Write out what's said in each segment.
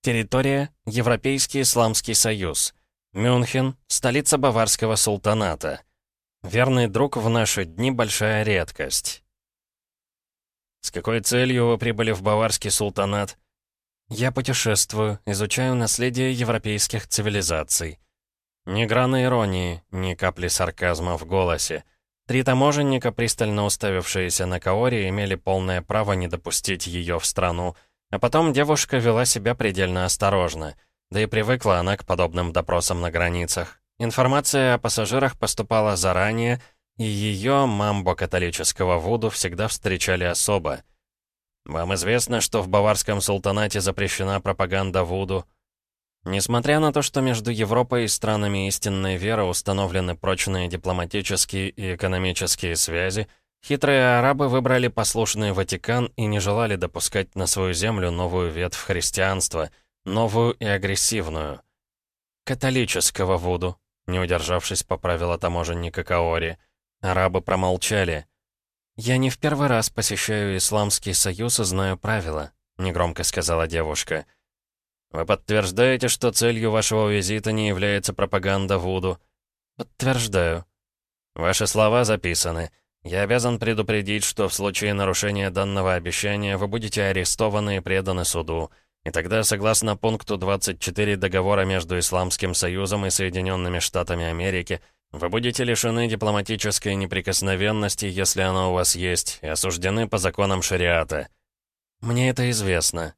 Территория — Европейский Исламский Союз. Мюнхен — столица Баварского султаната. Верный друг в наши дни — большая редкость. «С какой целью вы прибыли в Баварский султанат?» «Я путешествую, изучаю наследие европейских цивилизаций». Ни грана иронии, ни капли сарказма в голосе. Три таможенника, пристально уставившиеся на Каори, имели полное право не допустить ее в страну — а потом девушка вела себя предельно осторожно. Да и привыкла она к подобным допросам на границах. Информация о пассажирах поступала заранее, и ее, мамбо католического Вуду, всегда встречали особо. «Вам известно, что в Баварском султанате запрещена пропаганда Вуду?» Несмотря на то, что между Европой и странами истинной веры установлены прочные дипломатические и экономические связи, Хитрые арабы выбрали послушный Ватикан и не желали допускать на свою землю новую ветвь христианства, новую и агрессивную. «Католического Вуду», — не удержавшись, поправила таможенника Каори. Арабы промолчали. «Я не в первый раз посещаю Исламский Союз и знаю правила», — негромко сказала девушка. «Вы подтверждаете, что целью вашего визита не является пропаганда Вуду?» «Подтверждаю». «Ваши слова записаны». Я обязан предупредить, что в случае нарушения данного обещания вы будете арестованы и преданы суду. И тогда, согласно пункту 24 договора между Исламским Союзом и Соединенными Штатами Америки, вы будете лишены дипломатической неприкосновенности, если она у вас есть, и осуждены по законам шариата. Мне это известно.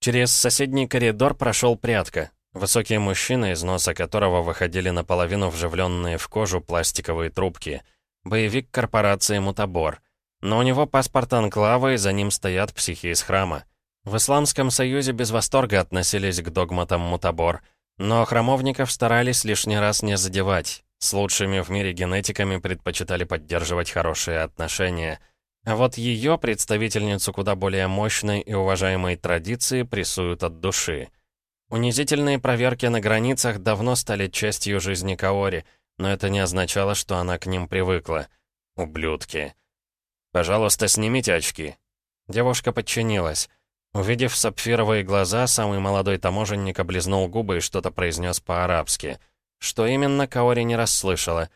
Через соседний коридор прошел прятка. Высокий мужчина, из носа которого выходили наполовину вживленные в кожу пластиковые трубки — Боевик корпорации «Мутабор». Но у него паспорт анклава, и за ним стоят психи из храма. В Исламском Союзе без восторга относились к догматам «Мутабор», но храмовников старались лишний раз не задевать. С лучшими в мире генетиками предпочитали поддерживать хорошие отношения. А вот ее, представительницу куда более мощной и уважаемой традиции, прессуют от души. Унизительные проверки на границах давно стали частью жизни Каори — но это не означало, что она к ним привыкла. Ублюдки. «Пожалуйста, снимите очки». Девушка подчинилась. Увидев сапфировые глаза, самый молодой таможенник облизнул губы и что-то произнес по-арабски. Что именно, Каори не расслышала.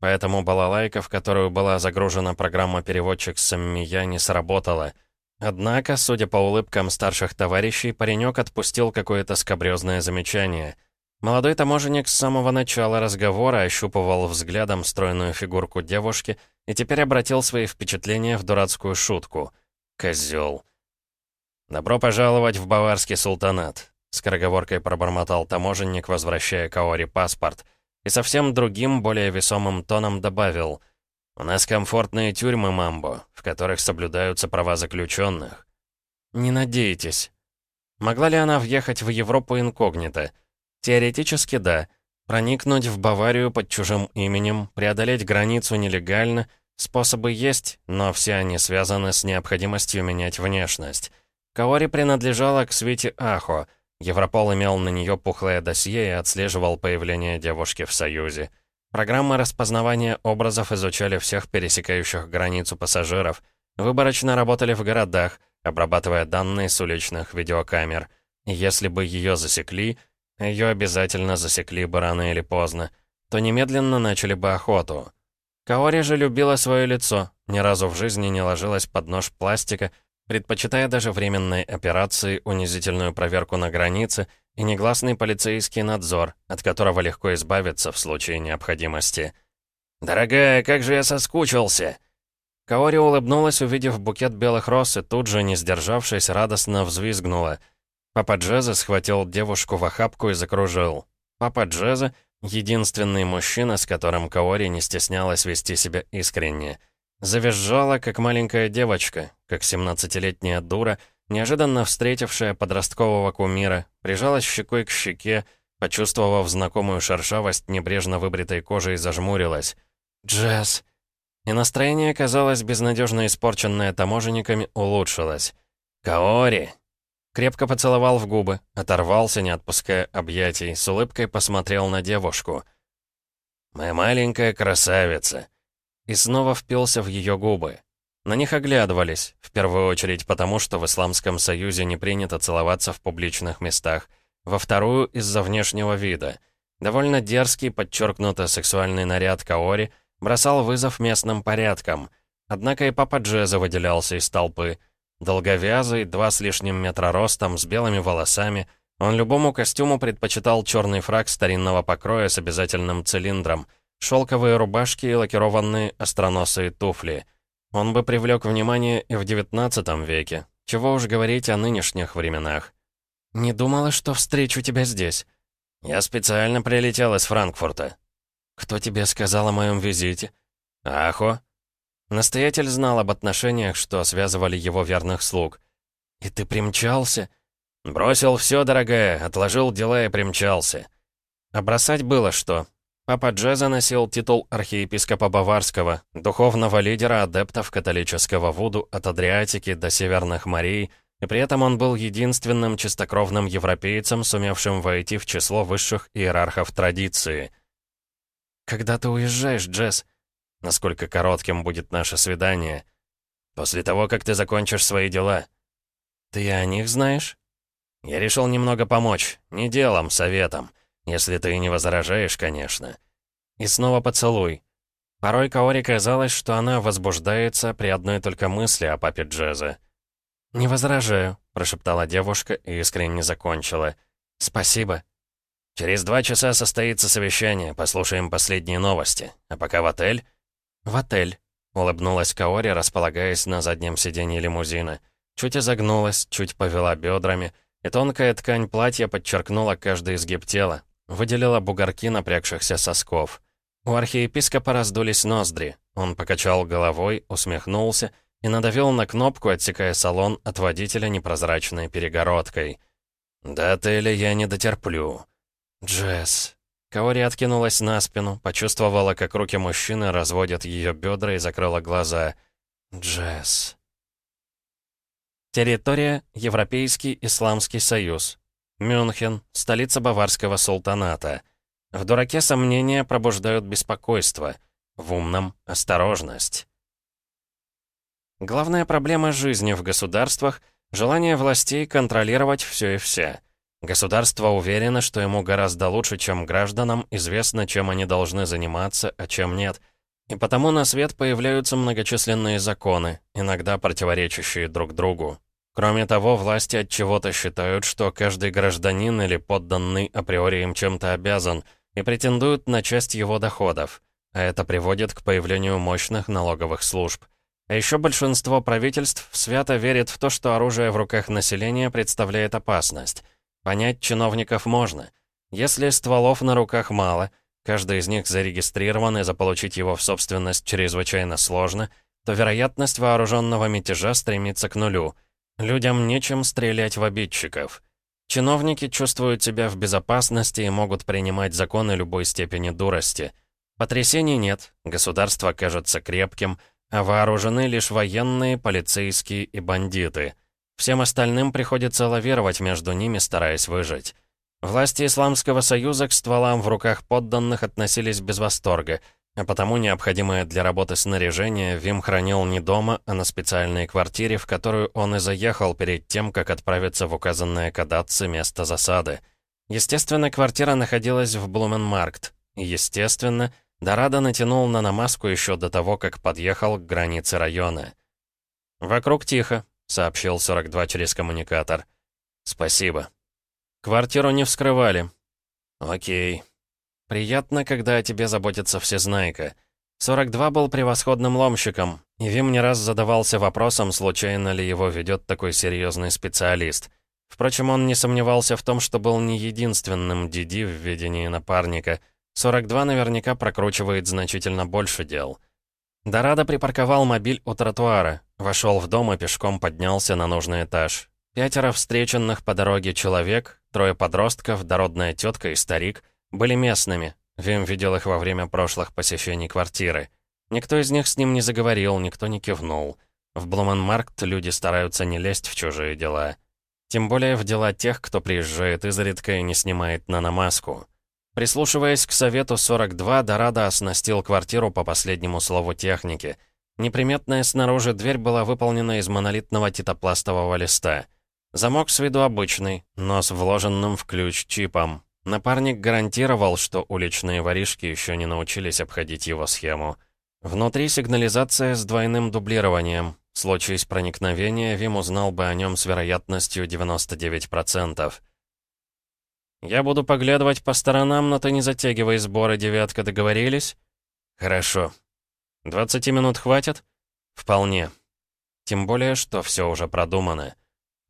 Поэтому балалайка, в которую была загружена программа-переводчик Саммия, не сработала. Однако, судя по улыбкам старших товарищей, паренек отпустил какое-то скобрёзное замечание. Молодой таможенник с самого начала разговора ощупывал взглядом стройную фигурку девушки и теперь обратил свои впечатления в дурацкую шутку. Козел. «Добро пожаловать в Баварский султанат», — скороговоркой пробормотал таможенник, возвращая Каори паспорт, и совсем другим, более весомым тоном добавил «У нас комфортные тюрьмы, Мамбо, в которых соблюдаются права заключенных». «Не надейтесь». Могла ли она въехать в Европу инкогнито? Теоретически да. Проникнуть в Баварию под чужим именем, преодолеть границу нелегально — способы есть, но все они связаны с необходимостью менять внешность. Каори принадлежала к свете Ахо. Европол имел на нее пухлое досье и отслеживал появление девушки в Союзе. Программы распознавания образов изучали всех пересекающих границу пассажиров. Выборочно работали в городах, обрабатывая данные с уличных видеокамер. Если бы ее засекли — ее обязательно засекли бы рано или поздно, то немедленно начали бы охоту. Каори же любила свое лицо, ни разу в жизни не ложилась под нож пластика, предпочитая даже временной операции, унизительную проверку на границе и негласный полицейский надзор, от которого легко избавиться в случае необходимости. «Дорогая, как же я соскучился!» Каори улыбнулась, увидев букет белых роз, и тут же, не сдержавшись, радостно взвизгнула — Папа Джеза схватил девушку в охапку и закружил. Папа Джеза — единственный мужчина, с которым Каори не стеснялась вести себя искренне. Завизжала, как маленькая девочка, как 17-летняя дура, неожиданно встретившая подросткового кумира, прижалась щекой к щеке, почувствовав знакомую шершавость небрежно выбритой кожи и зажмурилась. «Джесс!» И настроение, казалось, безнадежно испорченное таможенниками, улучшилось. «Каори!» Крепко поцеловал в губы, оторвался, не отпуская объятий, с улыбкой посмотрел на девушку. «Моя маленькая красавица!» И снова впился в ее губы. На них оглядывались, в первую очередь потому, что в Исламском Союзе не принято целоваться в публичных местах, во вторую — из-за внешнего вида. Довольно дерзкий, подчеркнуто сексуальный наряд Каори бросал вызов местным порядкам. Однако и папа Джеза выделялся из толпы. Долговязый, два с лишним метра ростом, с белыми волосами — он любому костюму предпочитал черный фраг старинного покроя с обязательным цилиндром, шелковые рубашки и лакированные остроносые туфли. Он бы привлек внимание и в девятнадцатом веке. Чего уж говорить о нынешних временах. «Не думала, что встречу тебя здесь». «Я специально прилетел из Франкфурта». «Кто тебе сказал о моем визите?» «Ахо». Настоятель знал об отношениях, что связывали его верных слуг. «И ты примчался?» «Бросил все, дорогая, отложил дела и примчался». А бросать было что. Папа Джеза носил титул архиепископа Баварского, духовного лидера адептов католического Вуду от Адриатики до Северных морей, и при этом он был единственным чистокровным европейцем, сумевшим войти в число высших иерархов традиции. «Когда ты уезжаешь, Джесс?» «Насколько коротким будет наше свидание?» «После того, как ты закончишь свои дела». «Ты о них знаешь?» Я решил немного помочь. Не делом, советом. Если ты не возражаешь, конечно. И снова поцелуй. Порой Каори казалось, что она возбуждается при одной только мысли о папе Джезе. «Не возражаю», — прошептала девушка и искренне закончила. «Спасибо». «Через два часа состоится совещание, послушаем последние новости. А пока в отель?» «В отель», — улыбнулась Каори, располагаясь на заднем сиденье лимузина. Чуть изогнулась, чуть повела бедрами — и тонкая ткань платья подчеркнула каждый изгиб тела, выделила бугорки напрягшихся сосков. У архиепископа раздулись ноздри. Он покачал головой, усмехнулся и надавил на кнопку, отсекая салон от водителя непрозрачной перегородкой. «До отеля я не дотерплю». «Джесс». Каори откинулась на спину, почувствовала, как руки мужчины разводят ее бедра и закрыла глаза. «Джесс». Территория — Европейский Исламский Союз. Мюнхен — столица Баварского султаната. В дураке сомнения пробуждают беспокойство. В умном — осторожность. Главная проблема жизни в государствах — желание властей контролировать все и вся. Государство уверено, что ему гораздо лучше, чем гражданам, известно, чем они должны заниматься, а чем нет. И потому на свет появляются многочисленные законы, иногда противоречащие друг другу. Кроме того, власти от чего-то считают, что каждый гражданин или подданный априори им чем-то обязан и претендуют на часть его доходов, а это приводит к появлению мощных налоговых служб. А еще большинство правительств свято верит в то, что оружие в руках населения представляет опасность. Понять чиновников можно. Если стволов на руках мало, каждый из них зарегистрирован и заполучить его в собственность чрезвычайно сложно, то вероятность вооруженного мятежа стремится к нулю — Людям нечем стрелять в обидчиков. Чиновники чувствуют себя в безопасности и могут принимать законы любой степени дурости. Потрясений нет, государство кажется крепким, а вооружены лишь военные, полицейские и бандиты. Всем остальным приходится лавировать между ними, стараясь выжить. Власти Исламского Союза к стволам в руках подданных относились без восторга, а потому необходимое для работы снаряжение Вим хранил не дома, а на специальной квартире, в которую он и заехал перед тем, как отправиться в указанное Кадатце место засады. Естественно, квартира находилась в Блуменмаркт. Естественно, Дорадо натянул на намазку еще до того, как подъехал к границе района. «Вокруг тихо», — сообщил 42 через коммуникатор. «Спасибо». «Квартиру не вскрывали». «Окей», Приятно, когда о тебе заботится всезнайка. 42 был превосходным ломщиком, и Вим не раз задавался вопросом, случайно ли его ведет такой серьезный специалист. Впрочем, он не сомневался в том, что был не единственным Диди в ведении напарника. 42 наверняка прокручивает значительно больше дел. Дорадо припарковал мобиль у тротуара, вошел в дом и пешком поднялся на нужный этаж. Пятеро встреченных по дороге человек, трое подростков, дородная тетка и старик — были местными. Вим видел их во время прошлых посещений квартиры. Никто из них с ним не заговорил, никто не кивнул. В Блуменмаркт люди стараются не лезть в чужие дела. Тем более в дела тех, кто приезжает изредка и не снимает наномаску. Прислушиваясь к совету 42, Дорадо оснастил квартиру по последнему слову техники. Неприметная снаружи дверь была выполнена из монолитного титопластового листа. Замок с виду обычный, но с вложенным в ключ чипом. Напарник гарантировал, что уличные воришки еще не научились обходить его схему. Внутри сигнализация с двойным дублированием. В случае проникновения Вим узнал бы о нем с вероятностью 99%. «Я буду поглядывать по сторонам, но ты не затягивай сборы, девятка, договорились?» «Хорошо. 20 минут хватит?» «Вполне. Тем более, что все уже продумано.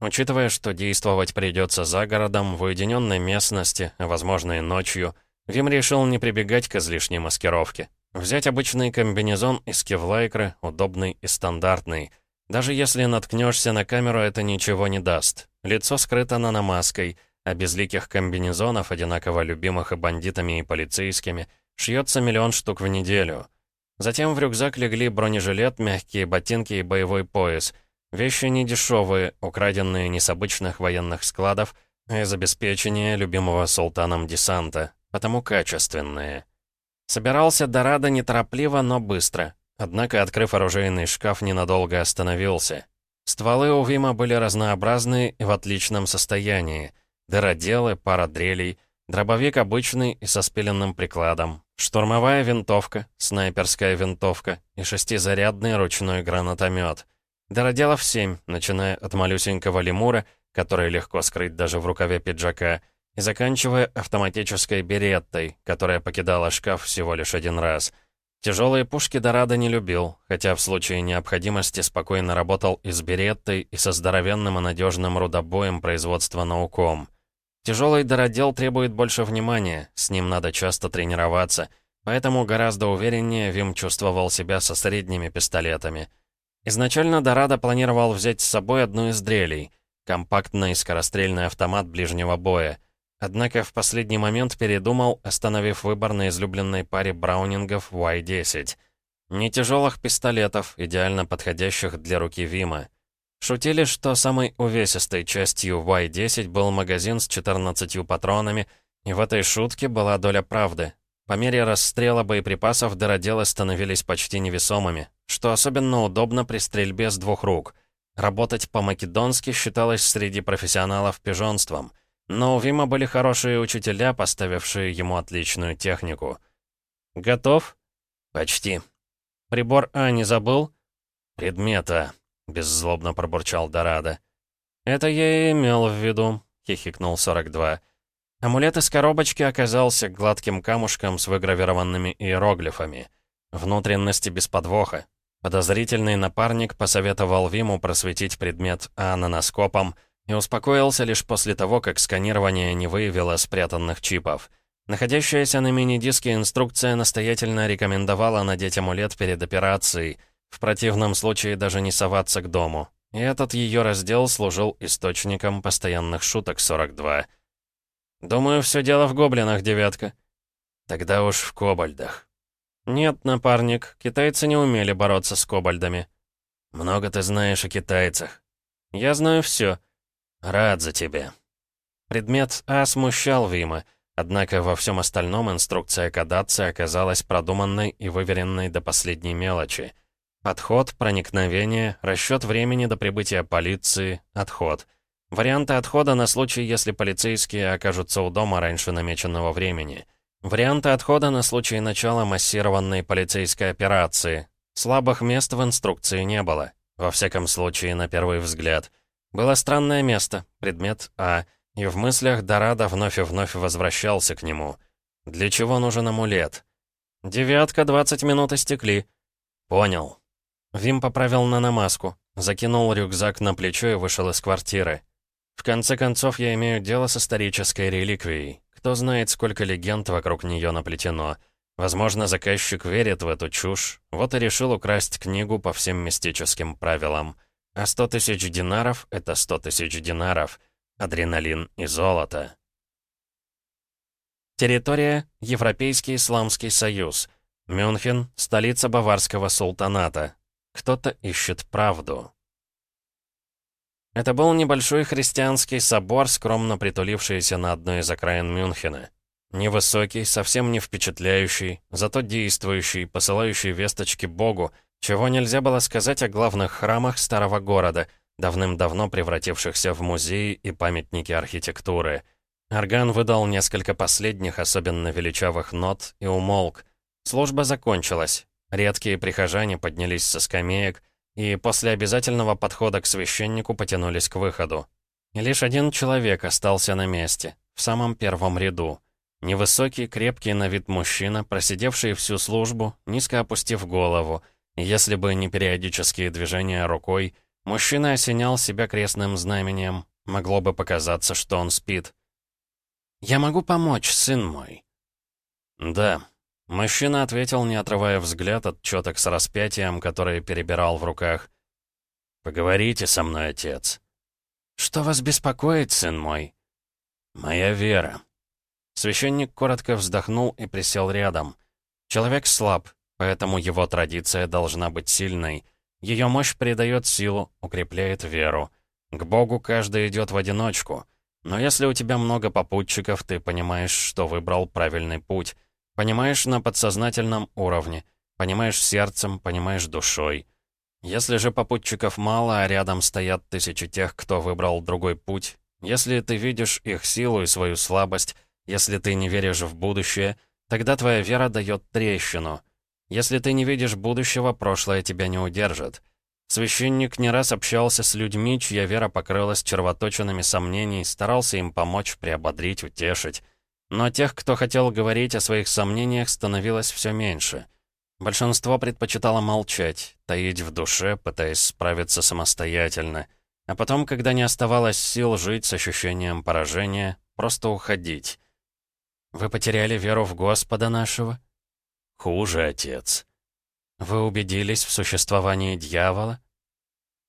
Учитывая, что действовать придется за городом, в уединенной местности, возможно и ночью, Вим решил не прибегать к излишней маскировке. Взять обычный комбинезон из кевлайкры, удобный и стандартный. Даже если наткнешься на камеру, это ничего не даст. Лицо скрыто наномаской, а безликих комбинезонов, одинаково любимых и бандитами, и полицейскими, шьется миллион штук в неделю. Затем в рюкзак легли бронежилет, мягкие ботинки и боевой пояс. Вещи недешевые, украденные не с обычных военных складов, а из обеспечения любимого султаном десанта, потому качественные. Собирался Дорадо неторопливо, но быстро. Однако, открыв оружейный шкаф, ненадолго остановился. Стволы у Вима были разнообразные и в отличном состоянии. Дыроделы, пара дрелей, дробовик обычный и со спиленным прикладом, штурмовая винтовка, снайперская винтовка и шестизарядный ручной гранатомет. Дыроделов семь, начиная от малюсенького лемура, который легко скрыть даже в рукаве пиджака, и заканчивая автоматической береттой, которая покидала шкаф всего лишь один раз. Тяжелые пушки Дорадо не любил, хотя в случае необходимости спокойно работал и с береттой, и со здоровенным и надежным рудобоем производства науком. Тяжелый дородел требует больше внимания, с ним надо часто тренироваться, поэтому гораздо увереннее Вим чувствовал себя со средними пистолетами. Изначально Дорадо планировал взять с собой одну из дрелей — компактный скорострельный автомат ближнего боя — Однако в последний момент передумал, остановив выбор на излюбленной паре браунингов Y-10. Не тяжелых пистолетов, идеально подходящих для руки Вима. Шутили, что самой увесистой частью Y-10 был магазин с 14 патронами, и в этой шутке была доля правды. По мере расстрела боеприпасов дыроделы становились почти невесомыми, что особенно удобно при стрельбе с двух рук. Работать по-македонски считалось среди профессионалов пижонством — но у Вима были хорошие учителя, поставившие ему отличную технику. «Готов?» «Почти». «Прибор А не забыл?» «Предмета», — беззлобно пробурчал Дорадо. «Это я и имел в виду», — хихикнул 42. Амулет из коробочки оказался гладким камушком с выгравированными иероглифами. Внутренности без подвоха. Подозрительный напарник посоветовал Виму просветить предмет А наноскопом, и успокоился лишь после того, как сканирование не выявило спрятанных чипов. Находящаяся на мини-диске инструкция настоятельно рекомендовала надеть амулет перед операцией, в противном случае даже не соваться к дому. И этот ее раздел служил источником постоянных шуток 42. «Думаю, все дело в гоблинах, девятка». «Тогда уж в кобальдах». «Нет, напарник, китайцы не умели бороться с кобальдами». «Много ты знаешь о китайцах». «Я знаю все. «Рад за тебя». Предмет А смущал Вима, однако во всем остальном инструкция кадации оказалась продуманной и выверенной до последней мелочи. Подход, проникновение, расчет времени до прибытия полиции, отход. Варианты отхода на случай, если полицейские окажутся у дома раньше намеченного времени. Варианты отхода на случай начала массированной полицейской операции. Слабых мест в инструкции не было. Во всяком случае, на первый взгляд — было странное место, предмет А, и в мыслях Дорадо вновь и вновь возвращался к нему. Для чего нужен амулет? «Девятка, двадцать минут истекли». «Понял». Вим поправил наномаску, закинул рюкзак на плечо и вышел из квартиры. В конце концов, я имею дело с исторической реликвией. Кто знает, сколько легенд вокруг нее наплетено. Возможно, заказчик верит в эту чушь, вот и решил украсть книгу по всем мистическим правилам. А 100 тысяч динаров — это 100 тысяч динаров. Адреналин и золото. Территория — Европейский Исламский Союз. Мюнхен — столица Баварского султаната. Кто-то ищет правду. Это был небольшой христианский собор, скромно притулившийся на одной из окраин Мюнхена. Невысокий, совсем не впечатляющий, зато действующий, посылающий весточки Богу, Чего нельзя было сказать о главных храмах старого города, давным-давно превратившихся в музеи и памятники архитектуры. Орган выдал несколько последних, особенно величавых нот, и умолк. Служба закончилась. Редкие прихожане поднялись со скамеек и после обязательного подхода к священнику потянулись к выходу. И лишь один человек остался на месте, в самом первом ряду. Невысокий, крепкий на вид мужчина, просидевший всю службу, низко опустив голову. Если бы не периодические движения рукой, мужчина осенял себя крестным знамением. Могло бы показаться, что он спит. «Я могу помочь, сын мой?» «Да», Мужчина ответил, не отрывая взгляд от четок с распятием, которые перебирал в руках. «Поговорите со мной, отец». «Что вас беспокоит, сын мой?» «Моя вера». Священник коротко вздохнул и присел рядом. Человек слаб, поэтому его традиция должна быть сильной. Ее мощь придает силу, укрепляет веру. К Богу каждый идет в одиночку. Но если у тебя много попутчиков, ты понимаешь, что выбрал правильный путь. Понимаешь на подсознательном уровне. Понимаешь сердцем, понимаешь душой. Если же попутчиков мало, а рядом стоят тысячи тех, кто выбрал другой путь, если ты видишь их силу и свою слабость, если ты не веришь в будущее, тогда твоя вера дает трещину. Если ты не видишь будущего, прошлое тебя не удержит. Священник не раз общался с людьми, чья вера покрылась червоточинами сомнений, старался им помочь, приободрить, утешить. Но тех, кто хотел говорить о своих сомнениях, становилось все меньше. Большинство предпочитало молчать, таить в душе, пытаясь справиться самостоятельно. А потом, когда не оставалось сил жить с ощущением поражения, просто уходить. «Вы потеряли веру в Господа нашего?» «Хуже, отец». «Вы убедились в существовании дьявола?»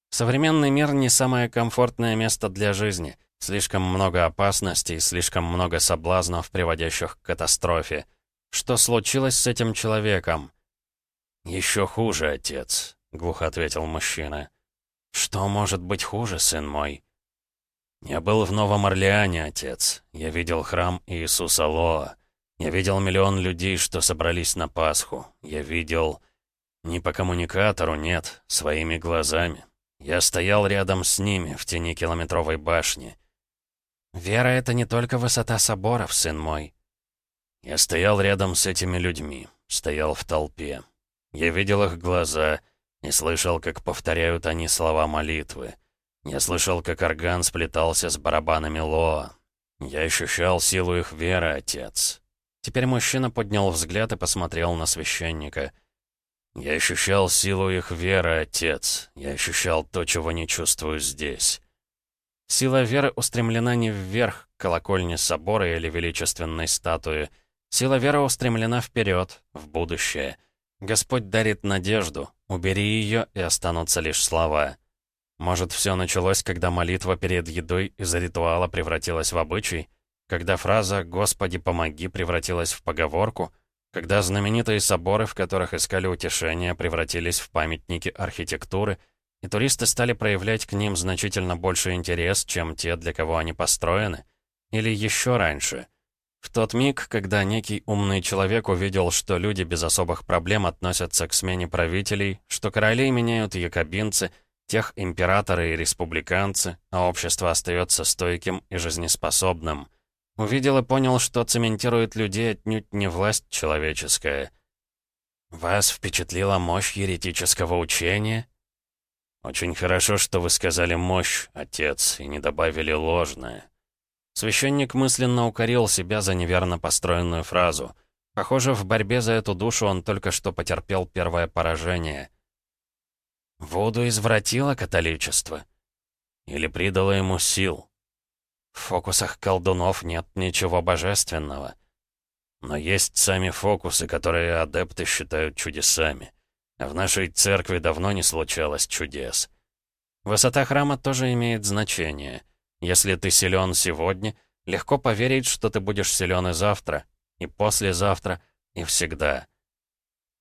Современный мир не самое комфортное место для жизни. Слишком много опасностей, слишком много соблазнов, приводящих к катастрофе. Что случилось с этим человеком? «Еще хуже, отец», — глухо ответил мужчина. «Что может быть хуже, сын мой?» «Я был в Новом Орлеане, отец. Я видел храм Иисуса Лоа. Я видел миллион людей, что собрались на Пасху. Я видел... Не по коммуникатору, нет, своими глазами. Я стоял рядом с ними, в тени километровой башни. «Вера — это не только высота соборов, сын мой». Я стоял рядом с этими людьми, стоял в толпе. Я видел их глаза и слышал, как повторяют они слова молитвы. Я слышал, как орган сплетался с барабанами Лоа. Я ощущал силу их веры, отец. Теперь мужчина поднял взгляд и посмотрел на священника. Я ощущал силу их веры, отец. Я ощущал то, чего не чувствую здесь. Сила веры устремлена не вверх, к колокольне собора или величественной статуи. Сила веры устремлена вперед, в будущее. Господь дарит надежду, убери ее, и останутся лишь слова. Может, все началось, когда молитва перед едой из ритуала превратилась в обычай? Когда фраза «Господи, помоги» превратилась в поговорку? Когда знаменитые соборы, в которых искали утешения, превратились в памятники архитектуры – и туристы стали проявлять к ним значительно больше интерес, чем те, для кого они построены. Или еще раньше. В тот миг, когда некий умный человек увидел, что люди без особых проблем относятся к смене правителей, что королей меняют якобинцы, тех императоры и республиканцы, а общество остается стойким и жизнеспособным. Увидел и понял, что цементирует людей отнюдь не власть человеческая. «Вас впечатлила мощь еретического учения?» «Очень хорошо, что вы сказали «мощь», отец, и не добавили «ложное». Священник мысленно укорил себя за неверно построенную фразу. Похоже, в борьбе за эту душу он только что потерпел первое поражение. Воду извратило католичество? Или придало ему сил? В фокусах колдунов нет ничего божественного. Но есть сами фокусы, которые адепты считают чудесами. В нашей церкви давно не случалось чудес. Высота храма тоже имеет значение. Если ты силен сегодня, легко поверить, что ты будешь силен и завтра, и послезавтра, и всегда.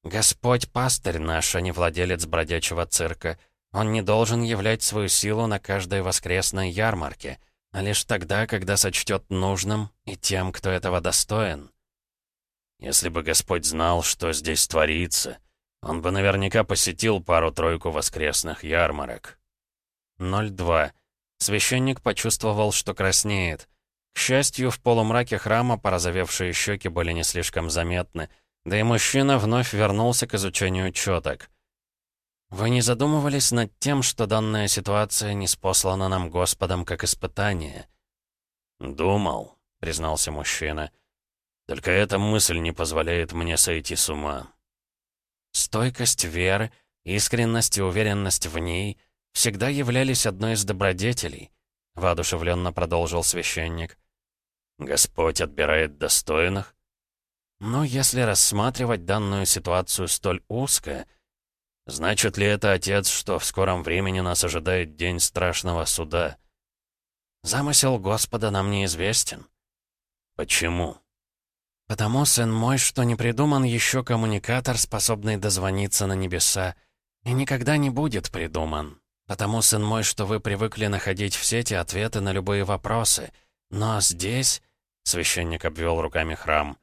Господь пастырь наш, а не владелец бродячего цирка. Он не должен являть свою силу на каждой воскресной ярмарке, а лишь тогда, когда сочтет нужным и тем, кто этого достоин. Если бы Господь знал, что здесь творится, Он бы наверняка посетил пару-тройку воскресных ярмарок. 02. Священник почувствовал, что краснеет. К счастью, в полумраке храма порозовевшие щеки были не слишком заметны, да и мужчина вновь вернулся к изучению четок. «Вы не задумывались над тем, что данная ситуация не спослана нам Господом как испытание?» «Думал», — признался мужчина. «Только эта мысль не позволяет мне сойти с ума». Стойкость веры, искренность и уверенность в ней всегда являлись одной из добродетелей, воодушевленно продолжил священник. Господь отбирает достойных? Но если рассматривать данную ситуацию столь узко, значит ли это, отец, что в скором времени нас ожидает день страшного суда? Замысел Господа нам неизвестен. Почему? Потому, сын мой, что не придуман еще коммуникатор, способный дозвониться на небеса, и никогда не будет придуман. Потому, сын мой, что вы привыкли находить в сети ответы на любые вопросы. Но здесь...» — священник обвел руками храм.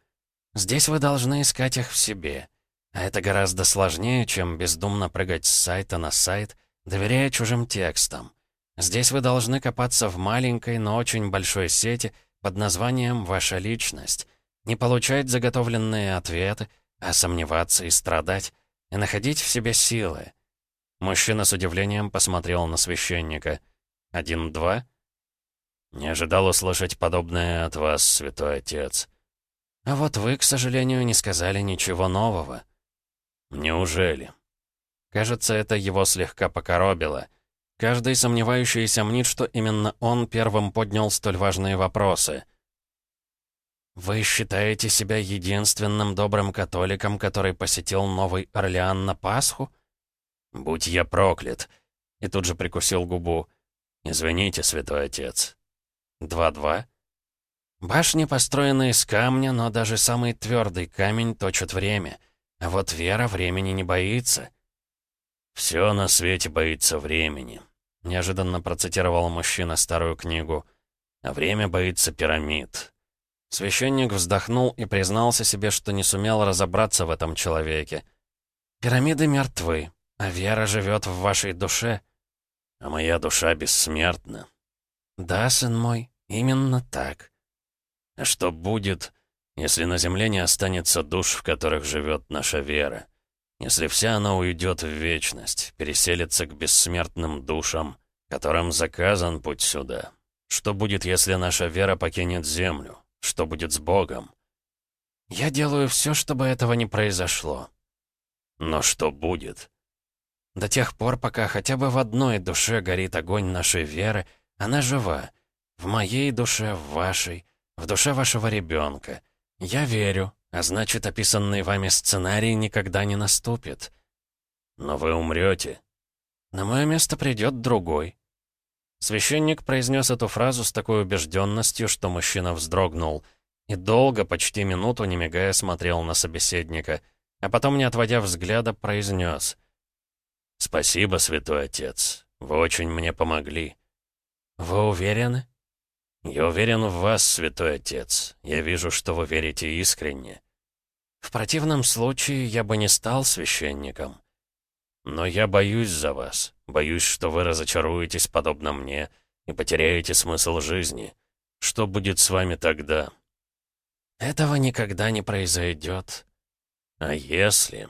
«Здесь вы должны искать их в себе. А это гораздо сложнее, чем бездумно прыгать с сайта на сайт, доверяя чужим текстам. Здесь вы должны копаться в маленькой, но очень большой сети под названием «Ваша личность», не получать заготовленные ответы, а сомневаться и страдать, и находить в себе силы. Мужчина с удивлением посмотрел на священника. «Один-два?» «Не ожидал услышать подобное от вас, святой отец». «А вот вы, к сожалению, не сказали ничего нового». «Неужели?» Кажется, это его слегка покоробило. Каждый сомневающийся мнит, что именно он первым поднял столь важные вопросы. «Вы считаете себя единственным добрым католиком, который посетил Новый Орлеан на Пасху?» «Будь я проклят!» И тут же прикусил губу. «Извините, святой отец». «Два-два?» «Башни построены из камня, но даже самый твердый камень точит время. А вот вера времени не боится». «Все на свете боится времени», — неожиданно процитировал мужчина старую книгу. «А время боится пирамид». Священник вздохнул и признался себе, что не сумел разобраться в этом человеке. «Пирамиды мертвы, а вера живет в вашей душе. А моя душа бессмертна. Да, сын мой, именно так. А что будет, если на земле не останется душ, в которых живет наша вера? Если вся она уйдет в вечность, переселится к бессмертным душам, которым заказан путь сюда? Что будет, если наша вера покинет землю? Что будет с Богом? Я делаю все, чтобы этого не произошло. Но что будет? До тех пор, пока хотя бы в одной душе горит огонь нашей веры, она жива. В моей душе, в вашей, в душе вашего ребенка. Я верю, а значит, описанный вами сценарий никогда не наступит. Но вы умрете. На мое место придет другой. Священник произнес эту фразу с такой убежденностью, что мужчина вздрогнул и долго, почти минуту, не мигая, смотрел на собеседника, а потом, не отводя взгляда, произнес — «Спасибо, святой отец. Вы очень мне помогли». «Вы уверены?» «Я уверен в вас, святой отец. Я вижу, что вы верите искренне». «В противном случае я бы не стал священником». «Но я боюсь за вас. Боюсь, что вы разочаруетесь, подобно мне, и потеряете смысл жизни. Что будет с вами тогда?» «Этого никогда не произойдет». «А если...»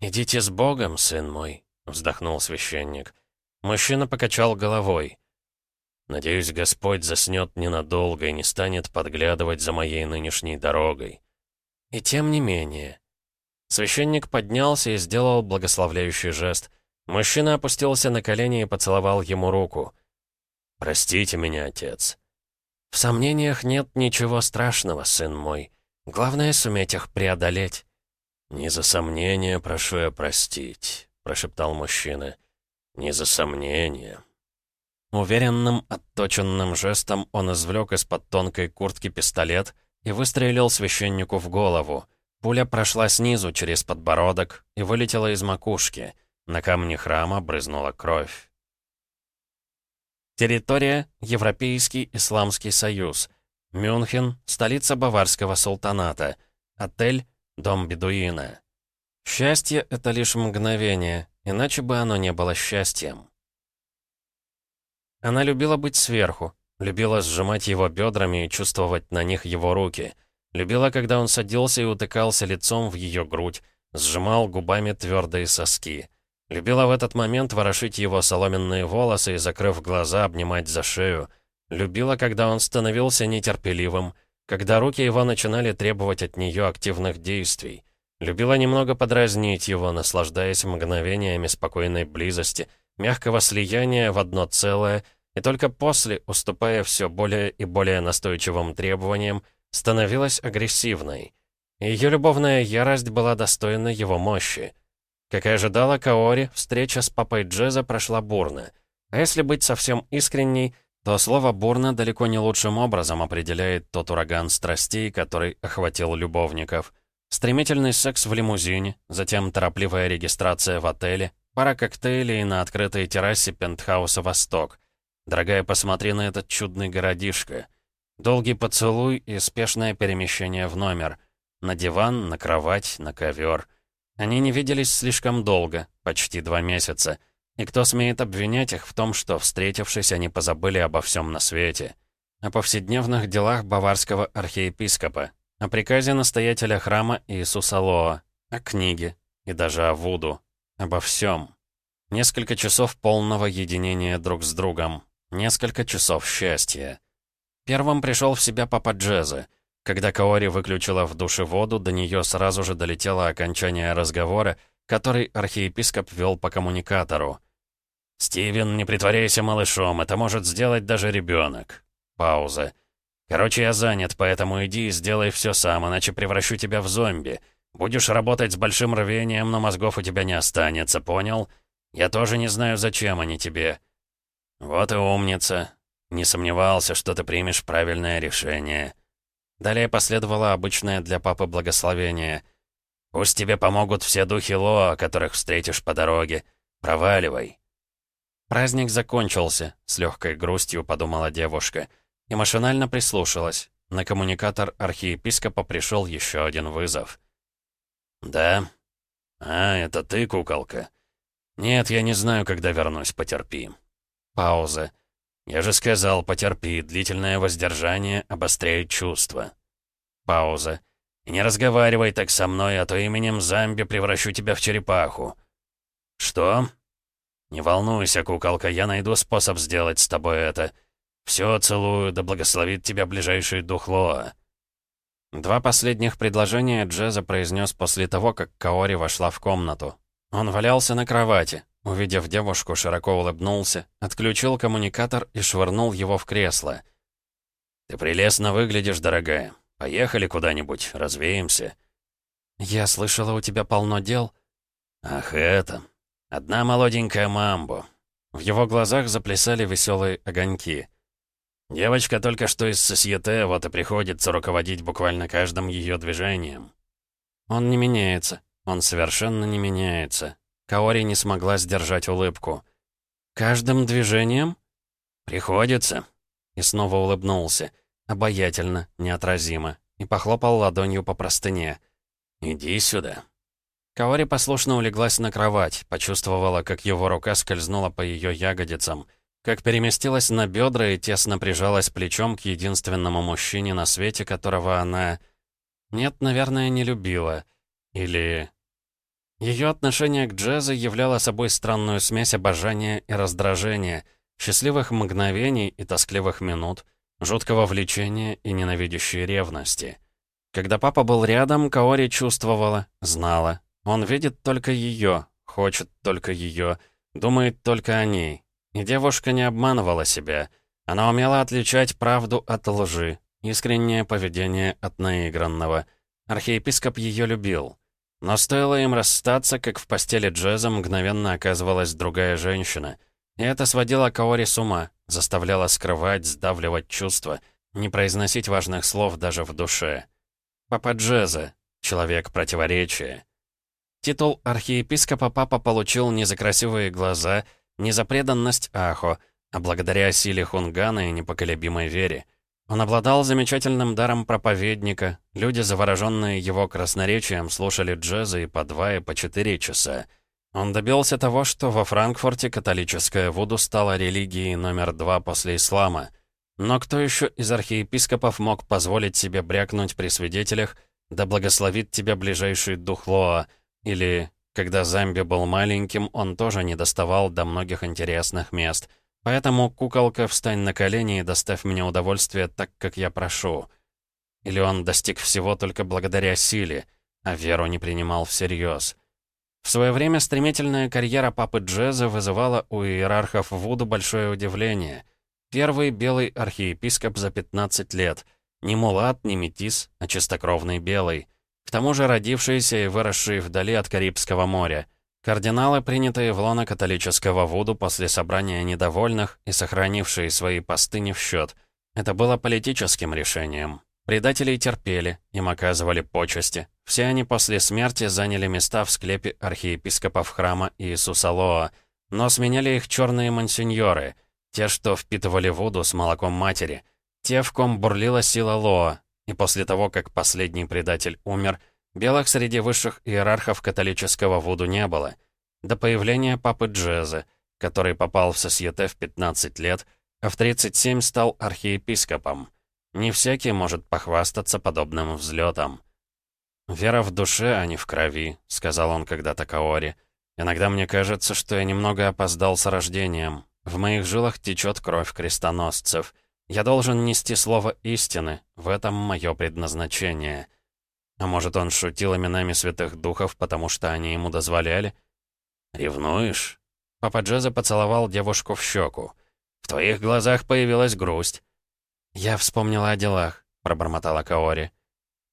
«Идите с Богом, сын мой. — вздохнул священник. Мужчина покачал головой. «Надеюсь, Господь заснет ненадолго и не станет подглядывать за моей нынешней дорогой». И тем не менее. Священник поднялся и сделал благословляющий жест. Мужчина опустился на колени и поцеловал ему руку. «Простите меня, отец». «В сомнениях нет ничего страшного, сын мой. Главное — суметь их преодолеть». «Не за сомнения прошу я простить» прошептал мужчина. «Не за сомнение». Уверенным, отточенным жестом он извлек из-под тонкой куртки пистолет и выстрелил священнику в голову. Пуля прошла снизу через подбородок и вылетела из макушки. На камне храма брызнула кровь. Территория — Европейский Исламский Союз. Мюнхен — столица Баварского султаната. Отель — Дом Бедуина. Счастье — это лишь мгновение, иначе бы оно не было счастьем. Она любила быть сверху, любила сжимать его бедрами и чувствовать на них его руки. Любила, когда он садился и утыкался лицом в ее грудь, сжимал губами твердые соски. Любила в этот момент ворошить его соломенные волосы и, закрыв глаза, обнимать за шею. Любила, когда он становился нетерпеливым, когда руки его начинали требовать от нее активных действий. Любила немного подразнить его, наслаждаясь мгновениями спокойной близости, мягкого слияния в одно целое, и только после, уступая все более и более настойчивым требованиям, становилась агрессивной. Ее любовная ярость была достойна его мощи. Как и ожидала Каори, встреча с папой Джеза прошла бурно. А если быть совсем искренней, то слово «бурно» далеко не лучшим образом определяет тот ураган страстей, который охватил любовников. Стремительный секс в лимузине, затем торопливая регистрация в отеле, пара коктейлей на открытой террасе пентхауса «Восток». «Дорогая, посмотри на этот чудный городишко». Долгий поцелуй и спешное перемещение в номер. На диван, на кровать, на ковер. Они не виделись слишком долго, почти два месяца. И кто смеет обвинять их в том, что, встретившись, они позабыли обо всем на свете? О повседневных делах баварского архиепископа, о приказе настоятеля храма Иисуса Лоа, о книге и даже о Вуду. Обо всем. Несколько часов полного единения друг с другом. Несколько часов счастья. Первым пришел в себя папа Джеза. Когда Каори выключила в душе воду, до нее сразу же долетело окончание разговора, который архиепископ вел по коммуникатору. «Стивен, не притворяйся малышом, это может сделать даже ребенок». Пауза. «Короче, я занят, поэтому иди и сделай все сам, иначе превращу тебя в зомби. Будешь работать с большим рвением, но мозгов у тебя не останется, понял? Я тоже не знаю, зачем они тебе». «Вот и умница. Не сомневался, что ты примешь правильное решение». Далее последовало обычное для папы благословение. «Пусть тебе помогут все духи Лоа, которых встретишь по дороге. Проваливай». Праздник закончился, с легкой грустью подумала девушка. И машинально прислушалась. На коммуникатор архиепископа пришел еще один вызов. «Да? А, это ты, куколка? Нет, я не знаю, когда вернусь, потерпи». Пауза. «Я же сказал, потерпи, длительное воздержание обостряет чувства». Пауза. «И не разговаривай так со мной, а то именем зомби превращу тебя в черепаху». «Что?» «Не волнуйся, куколка, я найду способ сделать с тобой это. Все, целую, да благословит тебя ближайший дух Лоа». Два последних предложения Джеза произнес после того, как Каори вошла в комнату. Он валялся на кровати, Увидев девушку, широко улыбнулся, отключил коммуникатор и швырнул его в кресло. «Ты прелестно выглядишь, дорогая. Поехали куда-нибудь, развеемся». «Я слышала, у тебя полно дел». «Ах, это... Одна молоденькая мамбо». В его глазах заплясали веселые огоньки. «Девочка только что из Сосьете, вот и приходится руководить буквально каждым ее движением». «Он не меняется. Он совершенно не меняется. Каори не смогла сдержать улыбку. «Каждым движением?» «Приходится». И снова улыбнулся. Обаятельно, неотразимо. И похлопал ладонью по простыне. «Иди сюда». Каори послушно улеглась на кровать, почувствовала, как его рука скользнула по ее ягодицам, как переместилась на бедра и тесно прижалась плечом к единственному мужчине на свете, которого она... Нет, наверное, не любила. Или... Ее отношение к джазу являло собой странную смесь обожания и раздражения, счастливых мгновений и тоскливых минут, жуткого влечения и ненавидящей ревности. Когда папа был рядом, Каори чувствовала, знала. Он видит только ее, хочет только ее, думает только о ней. И девушка не обманывала себя. Она умела отличать правду от лжи, искреннее поведение от наигранного. Архиепископ ее любил. Но стоило им расстаться, как в постели Джеза мгновенно оказывалась другая женщина. И это сводило Каори с ума, заставляло скрывать, сдавливать чувства, не произносить важных слов даже в душе. Папа Джеза, человек противоречия. Титул архиепископа папа получил не за красивые глаза, не за преданность Ахо, а благодаря силе Хунгана и непоколебимой вере. Он обладал замечательным даром проповедника. Люди, завороженные его красноречием, слушали джаза и по два, и по четыре часа. Он добился того, что во Франкфурте католическая Вуду стала религией номер два после ислама. Но кто еще из архиепископов мог позволить себе брякнуть при свидетелях «Да благословит тебя ближайший дух Лоа» или «Когда Замби был маленьким, он тоже не доставал до многих интересных мест», Поэтому, куколка, встань на колени и доставь мне удовольствие так, как я прошу. Или он достиг всего только благодаря силе, а веру не принимал всерьез. В свое время стремительная карьера папы Джеза вызывала у иерархов Вуду большое удивление. Первый белый архиепископ за 15 лет. Не мулат, не метис, а чистокровный белый. К тому же родившийся и выросший вдали от Карибского моря. Кардиналы, принятые в лоно католического Вуду после собрания недовольных и сохранившие свои посты не в счет. Это было политическим решением. Предателей терпели, им оказывали почести. Все они после смерти заняли места в склепе архиепископов храма Иисуса Лоа, но сменяли их черные мансиньоры, те, что впитывали воду с молоком матери, те, в ком бурлила сила Лоа, и после того, как последний предатель умер – Белых среди высших иерархов католического Вуду не было. До появления папы Джеза, который попал в Сосьете в 15 лет, а в 37 стал архиепископом. Не всякий может похвастаться подобным взлетом. «Вера в душе, а не в крови», — сказал он когда-то Каори. «Иногда мне кажется, что я немного опоздал с рождением. В моих жилах течет кровь крестоносцев. Я должен нести слово истины, в этом мое предназначение». А может, он шутил именами святых духов, потому что они ему дозволяли? «Ревнуешь?» Папа Джеза поцеловал девушку в щеку. «В твоих глазах появилась грусть». «Я вспомнила о делах», — пробормотала Каори.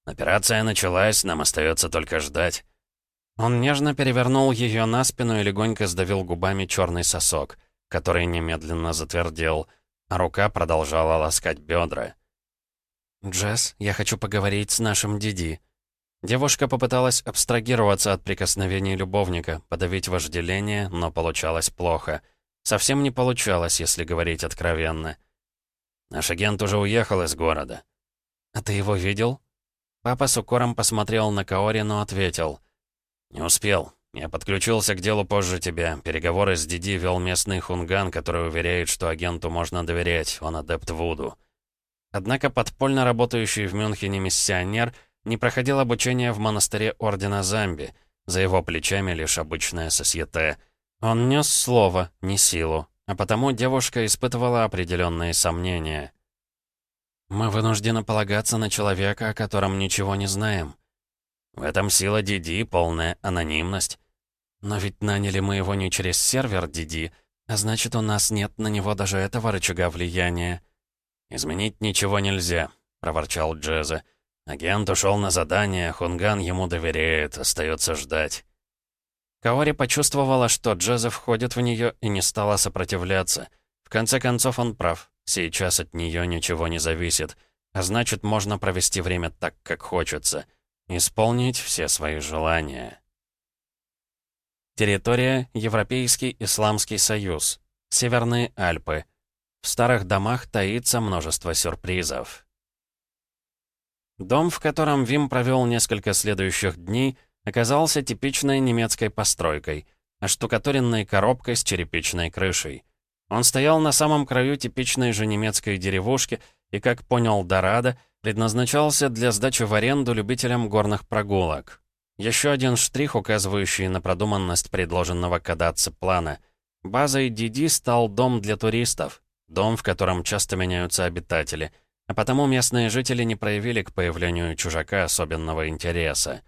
«Операция началась, нам остается только ждать». Он нежно перевернул ее на спину и легонько сдавил губами черный сосок, который немедленно затвердел, а рука продолжала ласкать бедра. «Джесс, я хочу поговорить с нашим Диди», Девушка попыталась абстрагироваться от прикосновений любовника, подавить вожделение, но получалось плохо. Совсем не получалось, если говорить откровенно. «Наш агент уже уехал из города». «А ты его видел?» Папа с укором посмотрел на Каори, но ответил. «Не успел. Я подключился к делу позже тебя. Переговоры с Диди вел местный хунган, который уверяет, что агенту можно доверять, он адепт Вуду». Однако подпольно работающий в Мюнхене миссионер — не проходил обучение в монастыре Ордена Замби. За его плечами лишь обычная сосьете. Он нес слово, не силу, а потому девушка испытывала определенные сомнения. «Мы вынуждены полагаться на человека, о котором ничего не знаем». «В этом сила Диди, полная анонимность». «Но ведь наняли мы его не через сервер Диди, а значит, у нас нет на него даже этого рычага влияния». «Изменить ничего нельзя», — проворчал Джезе. Агент ушел на задание, Хунган ему доверяет, остается ждать. Каори почувствовала, что Джозеф входит в нее и не стала сопротивляться. В конце концов, он прав. Сейчас от нее ничего не зависит. А значит, можно провести время так, как хочется. Исполнить все свои желания. Территория — Европейский Исламский Союз. Северные Альпы. В старых домах таится множество сюрпризов. Дом, в котором Вим провел несколько следующих дней, оказался типичной немецкой постройкой, оштукатуренной коробкой с черепичной крышей. Он стоял на самом краю типичной же немецкой деревушки и, как понял Дорадо, предназначался для сдачи в аренду любителям горных прогулок. Еще один штрих, указывающий на продуманность предложенного Кадатце плана. Базой Диди стал дом для туристов, дом, в котором часто меняются обитатели — а потому местные жители не проявили к появлению чужака особенного интереса.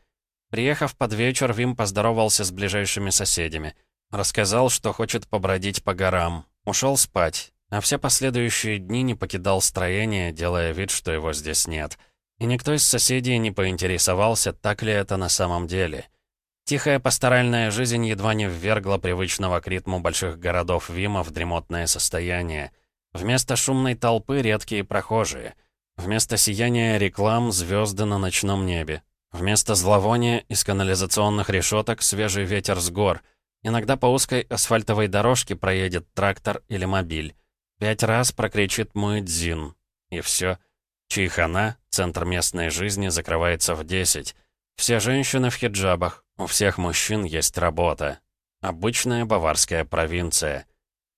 Приехав под вечер, Вим поздоровался с ближайшими соседями. Рассказал, что хочет побродить по горам. Ушел спать, а все последующие дни не покидал строение, делая вид, что его здесь нет. И никто из соседей не поинтересовался, так ли это на самом деле. Тихая пасторальная жизнь едва не ввергла привычного к ритму больших городов Вима в дремотное состояние — Вместо шумной толпы редкие прохожие. Вместо сияния реклам звезды на ночном небе. Вместо зловония из канализационных решеток свежий ветер с гор. Иногда по узкой асфальтовой дорожке проедет трактор или мобиль. Пять раз прокричит мой дзин. И все. Чайхана, центр местной жизни, закрывается в 10. Все женщины в хиджабах, у всех мужчин есть работа. Обычная баварская провинция.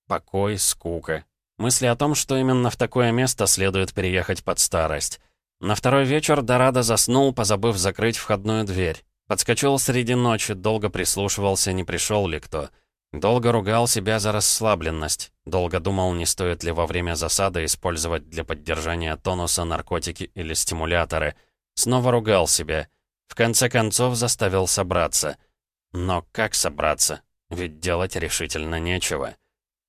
Покой, скука. Мысли о том, что именно в такое место следует переехать под старость. На второй вечер Дорадо заснул, позабыв закрыть входную дверь. Подскочил среди ночи, долго прислушивался, не пришел ли кто. Долго ругал себя за расслабленность. Долго думал, не стоит ли во время засады использовать для поддержания тонуса наркотики или стимуляторы. Снова ругал себя. В конце концов заставил собраться. Но как собраться? Ведь делать решительно нечего.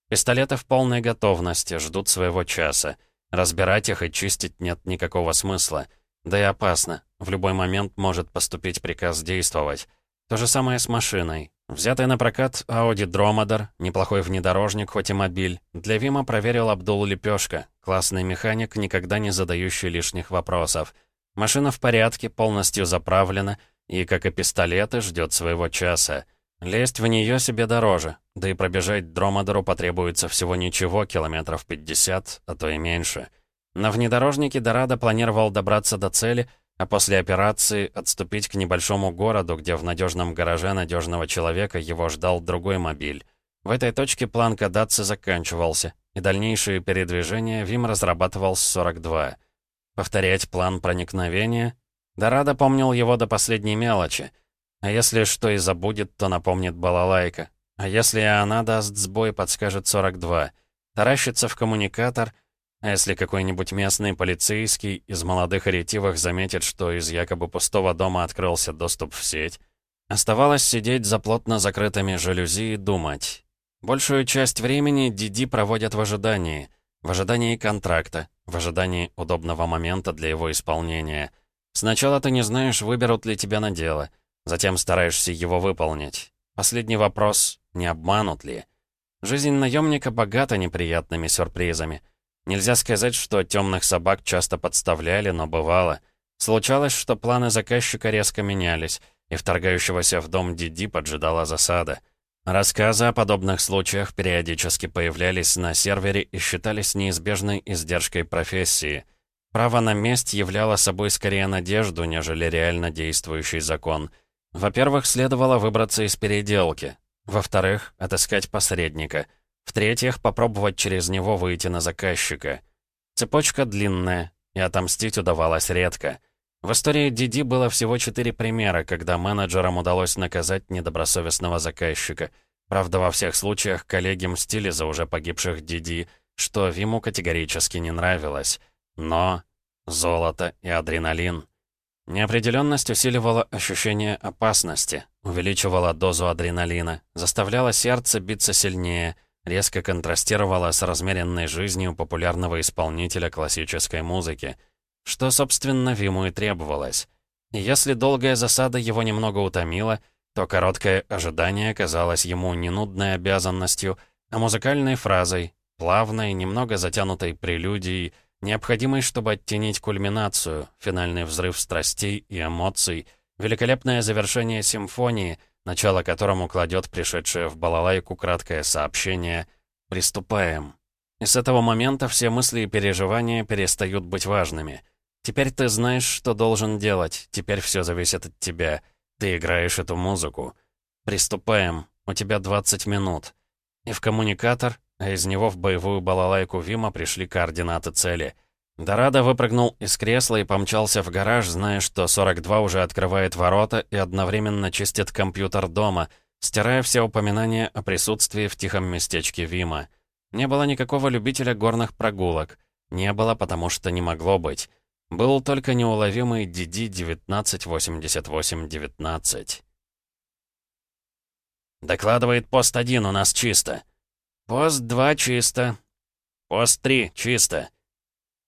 Пистолеты в полной готовности, ждут своего часа. Разбирать их и чистить нет никакого смысла. Да и опасно. В любой момент может поступить приказ действовать. То же самое с машиной. Взятый на прокат Audi Dromedar, неплохой внедорожник, хоть и мобиль, для Вима проверил Абдул Лепешка, классный механик, никогда не задающий лишних вопросов. Машина в порядке, полностью заправлена, и, как и пистолеты, ждет своего часа. Лезть в нее себе дороже, да и пробежать Дромадору потребуется всего ничего, километров 50, а то и меньше. На внедорожнике Дорадо планировал добраться до цели — а после операции отступить к небольшому городу, где в надежном гараже надежного человека его ждал другой мобиль. В этой точке план Кадатцы заканчивался, и дальнейшие передвижения Вим разрабатывал с 42. Повторять план проникновения? Дорадо помнил его до последней мелочи. А если что и забудет, то напомнит балалайка. А если она даст сбой, подскажет 42. Таращится в коммуникатор — а если какой-нибудь местный полицейский из молодых ретивых заметит, что из якобы пустого дома открылся доступ в сеть, оставалось сидеть за плотно закрытыми жалюзи и думать. Большую часть времени Диди проводят в ожидании. В ожидании контракта, в ожидании удобного момента для его исполнения. Сначала ты не знаешь, выберут ли тебя на дело, затем стараешься его выполнить. Последний вопрос — не обманут ли? Жизнь наемника богата неприятными сюрпризами — Нельзя сказать, что темных собак часто подставляли, но бывало. Случалось, что планы заказчика резко менялись, и вторгающегося в дом Диди поджидала засада. Рассказы о подобных случаях периодически появлялись на сервере и считались неизбежной издержкой профессии. Право на месть являло собой скорее надежду, нежели реально действующий закон. Во-первых, следовало выбраться из переделки. Во-вторых, отыскать посредника — в-третьих, попробовать через него выйти на заказчика. Цепочка длинная, и отомстить удавалось редко. В истории Диди было всего четыре примера, когда менеджерам удалось наказать недобросовестного заказчика. Правда, во всех случаях коллеги мстили за уже погибших Диди, что Виму категорически не нравилось. Но золото и адреналин. Неопределенность усиливала ощущение опасности, увеличивала дозу адреналина, заставляла сердце биться сильнее — резко контрастировала с размеренной жизнью популярного исполнителя классической музыки, что, собственно, Виму и требовалось. Если долгая засада его немного утомила, то короткое ожидание казалось ему не нудной обязанностью, а музыкальной фразой, плавной, немного затянутой прелюдией, необходимой, чтобы оттенить кульминацию, финальный взрыв страстей и эмоций, великолепное завершение симфонии — начало которому кладет пришедшее в балалайку краткое сообщение «Приступаем». И с этого момента все мысли и переживания перестают быть важными. Теперь ты знаешь, что должен делать, теперь все зависит от тебя. Ты играешь эту музыку. Приступаем, у тебя 20 минут. И в коммуникатор, а из него в боевую балалайку Вима пришли координаты цели — Дорадо выпрыгнул из кресла и помчался в гараж, зная, что 42 уже открывает ворота и одновременно чистит компьютер дома, стирая все упоминания о присутствии в тихом местечке Вима. Не было никакого любителя горных прогулок. Не было, потому что не могло быть. Был только неуловимый DD 1988-19. «Докладывает пост 1, у нас чисто». «Пост 2 чисто». «Пост 3 чисто».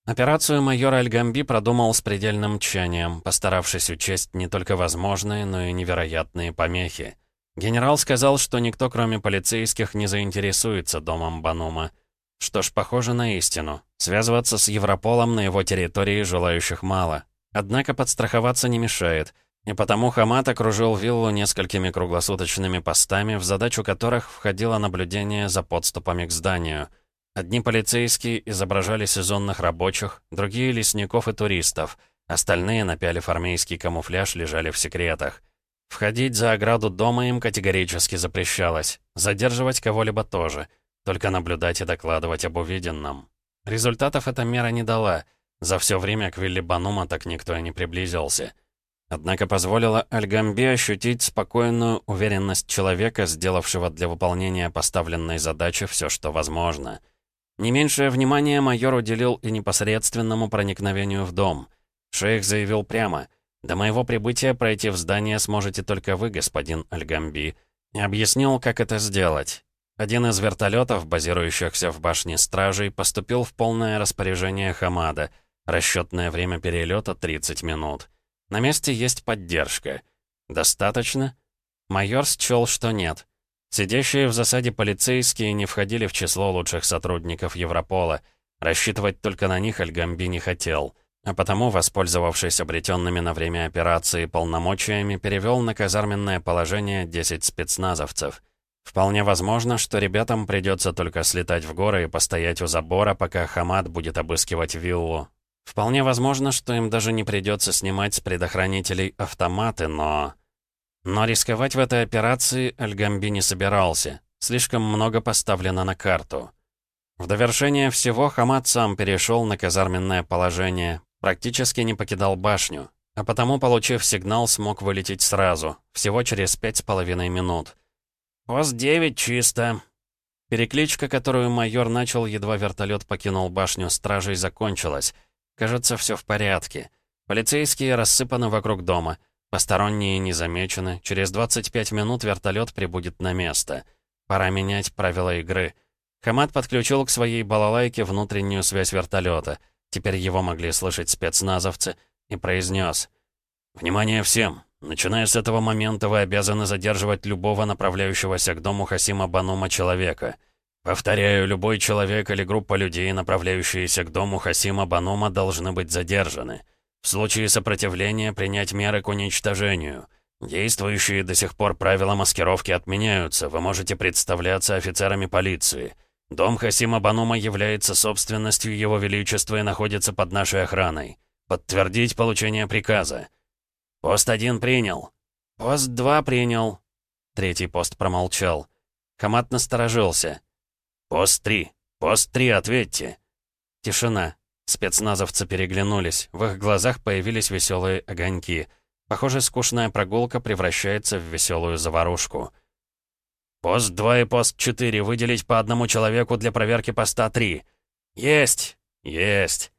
Операцию майор Альгамби продумал с предельным тщанием, постаравшись учесть не только возможные, но и невероятные помехи. Генерал сказал, что никто, кроме полицейских, не заинтересуется домом Банума. Что ж, похоже на истину. Связываться с Европолом на его территории желающих мало. Однако подстраховаться не мешает. И потому Хамат окружил виллу несколькими круглосуточными постами, в задачу которых входило наблюдение за подступами к зданию — Одни полицейские изображали сезонных рабочих, другие — лесников и туристов. Остальные, напялив армейский камуфляж, лежали в секретах. Входить за ограду дома им категорически запрещалось. Задерживать кого-либо тоже. Только наблюдать и докладывать об увиденном. Результатов эта мера не дала. За все время к Вилли Банума так никто и не приблизился. Однако позволила Альгамби ощутить спокойную уверенность человека, сделавшего для выполнения поставленной задачи все, что возможно — не меньшее внимание майор уделил и непосредственному проникновению в дом. Шейх заявил прямо, «До моего прибытия пройти в здание сможете только вы, господин Альгамби», и объяснил, как это сделать. Один из вертолетов, базирующихся в башне стражей, поступил в полное распоряжение Хамада. Расчетное время перелета 30 минут. На месте есть поддержка. Достаточно? Майор счел, что нет. Сидящие в засаде полицейские не входили в число лучших сотрудников Европола. Рассчитывать только на них Альгамби не хотел. А потому, воспользовавшись обретенными на время операции полномочиями, перевел на казарменное положение 10 спецназовцев. Вполне возможно, что ребятам придется только слетать в горы и постоять у забора, пока Хамад будет обыскивать виллу. Вполне возможно, что им даже не придется снимать с предохранителей автоматы, но... Но рисковать в этой операции Альгамби не собирался. Слишком много поставлено на карту. В довершение всего Хамад сам перешел на казарменное положение, практически не покидал башню, а потому, получив сигнал, смог вылететь сразу, всего через пять с половиной минут. «Пост 9 чисто». Перекличка, которую майор начал, едва вертолет покинул башню стражей, закончилась. Кажется, все в порядке. Полицейские рассыпаны вокруг дома — Посторонние не замечены. Через 25 минут вертолет прибудет на место. Пора менять правила игры. Хамад подключил к своей балалайке внутреннюю связь вертолета. Теперь его могли слышать спецназовцы. И произнес. «Внимание всем! Начиная с этого момента вы обязаны задерживать любого направляющегося к дому Хасима Банума человека. Повторяю, любой человек или группа людей, направляющиеся к дому Хасима Банума, должны быть задержаны». В случае сопротивления принять меры к уничтожению. Действующие до сих пор правила маскировки отменяются. Вы можете представляться офицерами полиции. Дом Хасима Банума является собственностью Его Величества и находится под нашей охраной. Подтвердить получение приказа. Пост один принял. Пост два принял. Третий пост промолчал. Хамат насторожился. Пост три. Пост три, ответьте. Тишина. Спецназовцы переглянулись. В их глазах появились веселые огоньки. Похоже, скучная прогулка превращается в веселую заварушку. «Пост 2 и пост 4 выделить по одному человеку для проверки поста 3». «Есть! Есть!»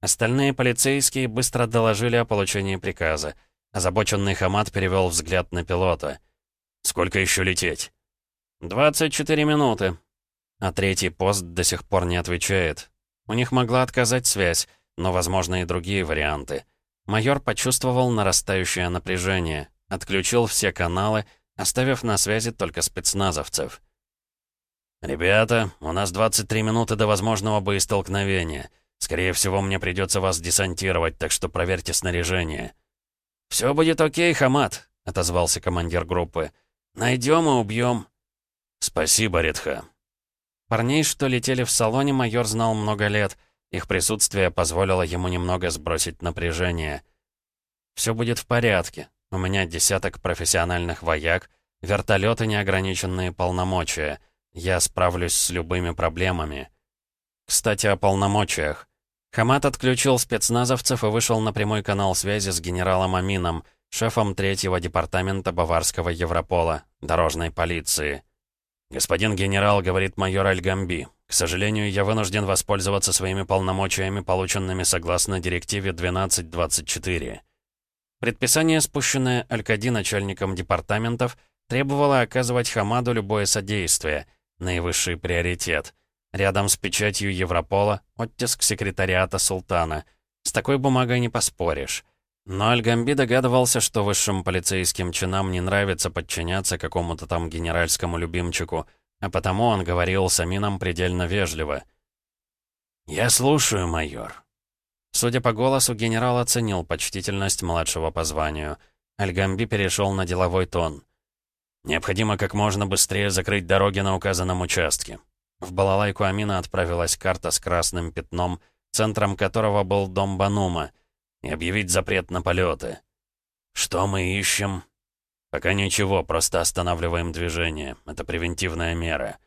Остальные полицейские быстро доложили о получении приказа. Озабоченный Хамат перевел взгляд на пилота. «Сколько еще лететь?» «24 минуты». А третий пост до сих пор не отвечает. У них могла отказать связь, но, возможно, и другие варианты. Майор почувствовал нарастающее напряжение, отключил все каналы, оставив на связи только спецназовцев. «Ребята, у нас 23 минуты до возможного боестолкновения. Скорее всего, мне придется вас десантировать, так что проверьте снаряжение». «Все будет окей, Хамат», — отозвался командир группы. «Найдем и убьем». «Спасибо, Редха», Парней, что летели в салоне, майор знал много лет. Их присутствие позволило ему немного сбросить напряжение. «Все будет в порядке. У меня десяток профессиональных вояк, вертолеты неограниченные полномочия. Я справлюсь с любыми проблемами». Кстати, о полномочиях. Хамат отключил спецназовцев и вышел на прямой канал связи с генералом Амином, шефом третьего департамента Баварского Европола, дорожной полиции. «Господин генерал», — говорит майор Альгамби, «к сожалению, я вынужден воспользоваться своими полномочиями, полученными согласно директиве 1224». Предписание, спущенное Алькади начальником департаментов, требовало оказывать Хамаду любое содействие, наивысший приоритет. Рядом с печатью Европола оттиск секретариата султана. С такой бумагой не поспоришь. Но Альгамби догадывался, что высшим полицейским чинам не нравится подчиняться какому-то там генеральскому любимчику, а потому он говорил с Амином предельно вежливо. «Я слушаю, майор». Судя по голосу, генерал оценил почтительность младшего по званию. Альгамби перешел на деловой тон. «Необходимо как можно быстрее закрыть дороги на указанном участке. В балалайку Амина отправилась карта с красным пятном, центром которого был дом Банума, и объявить запрет на полеты. «Что мы ищем?» «Пока ничего, просто останавливаем движение. Это превентивная мера».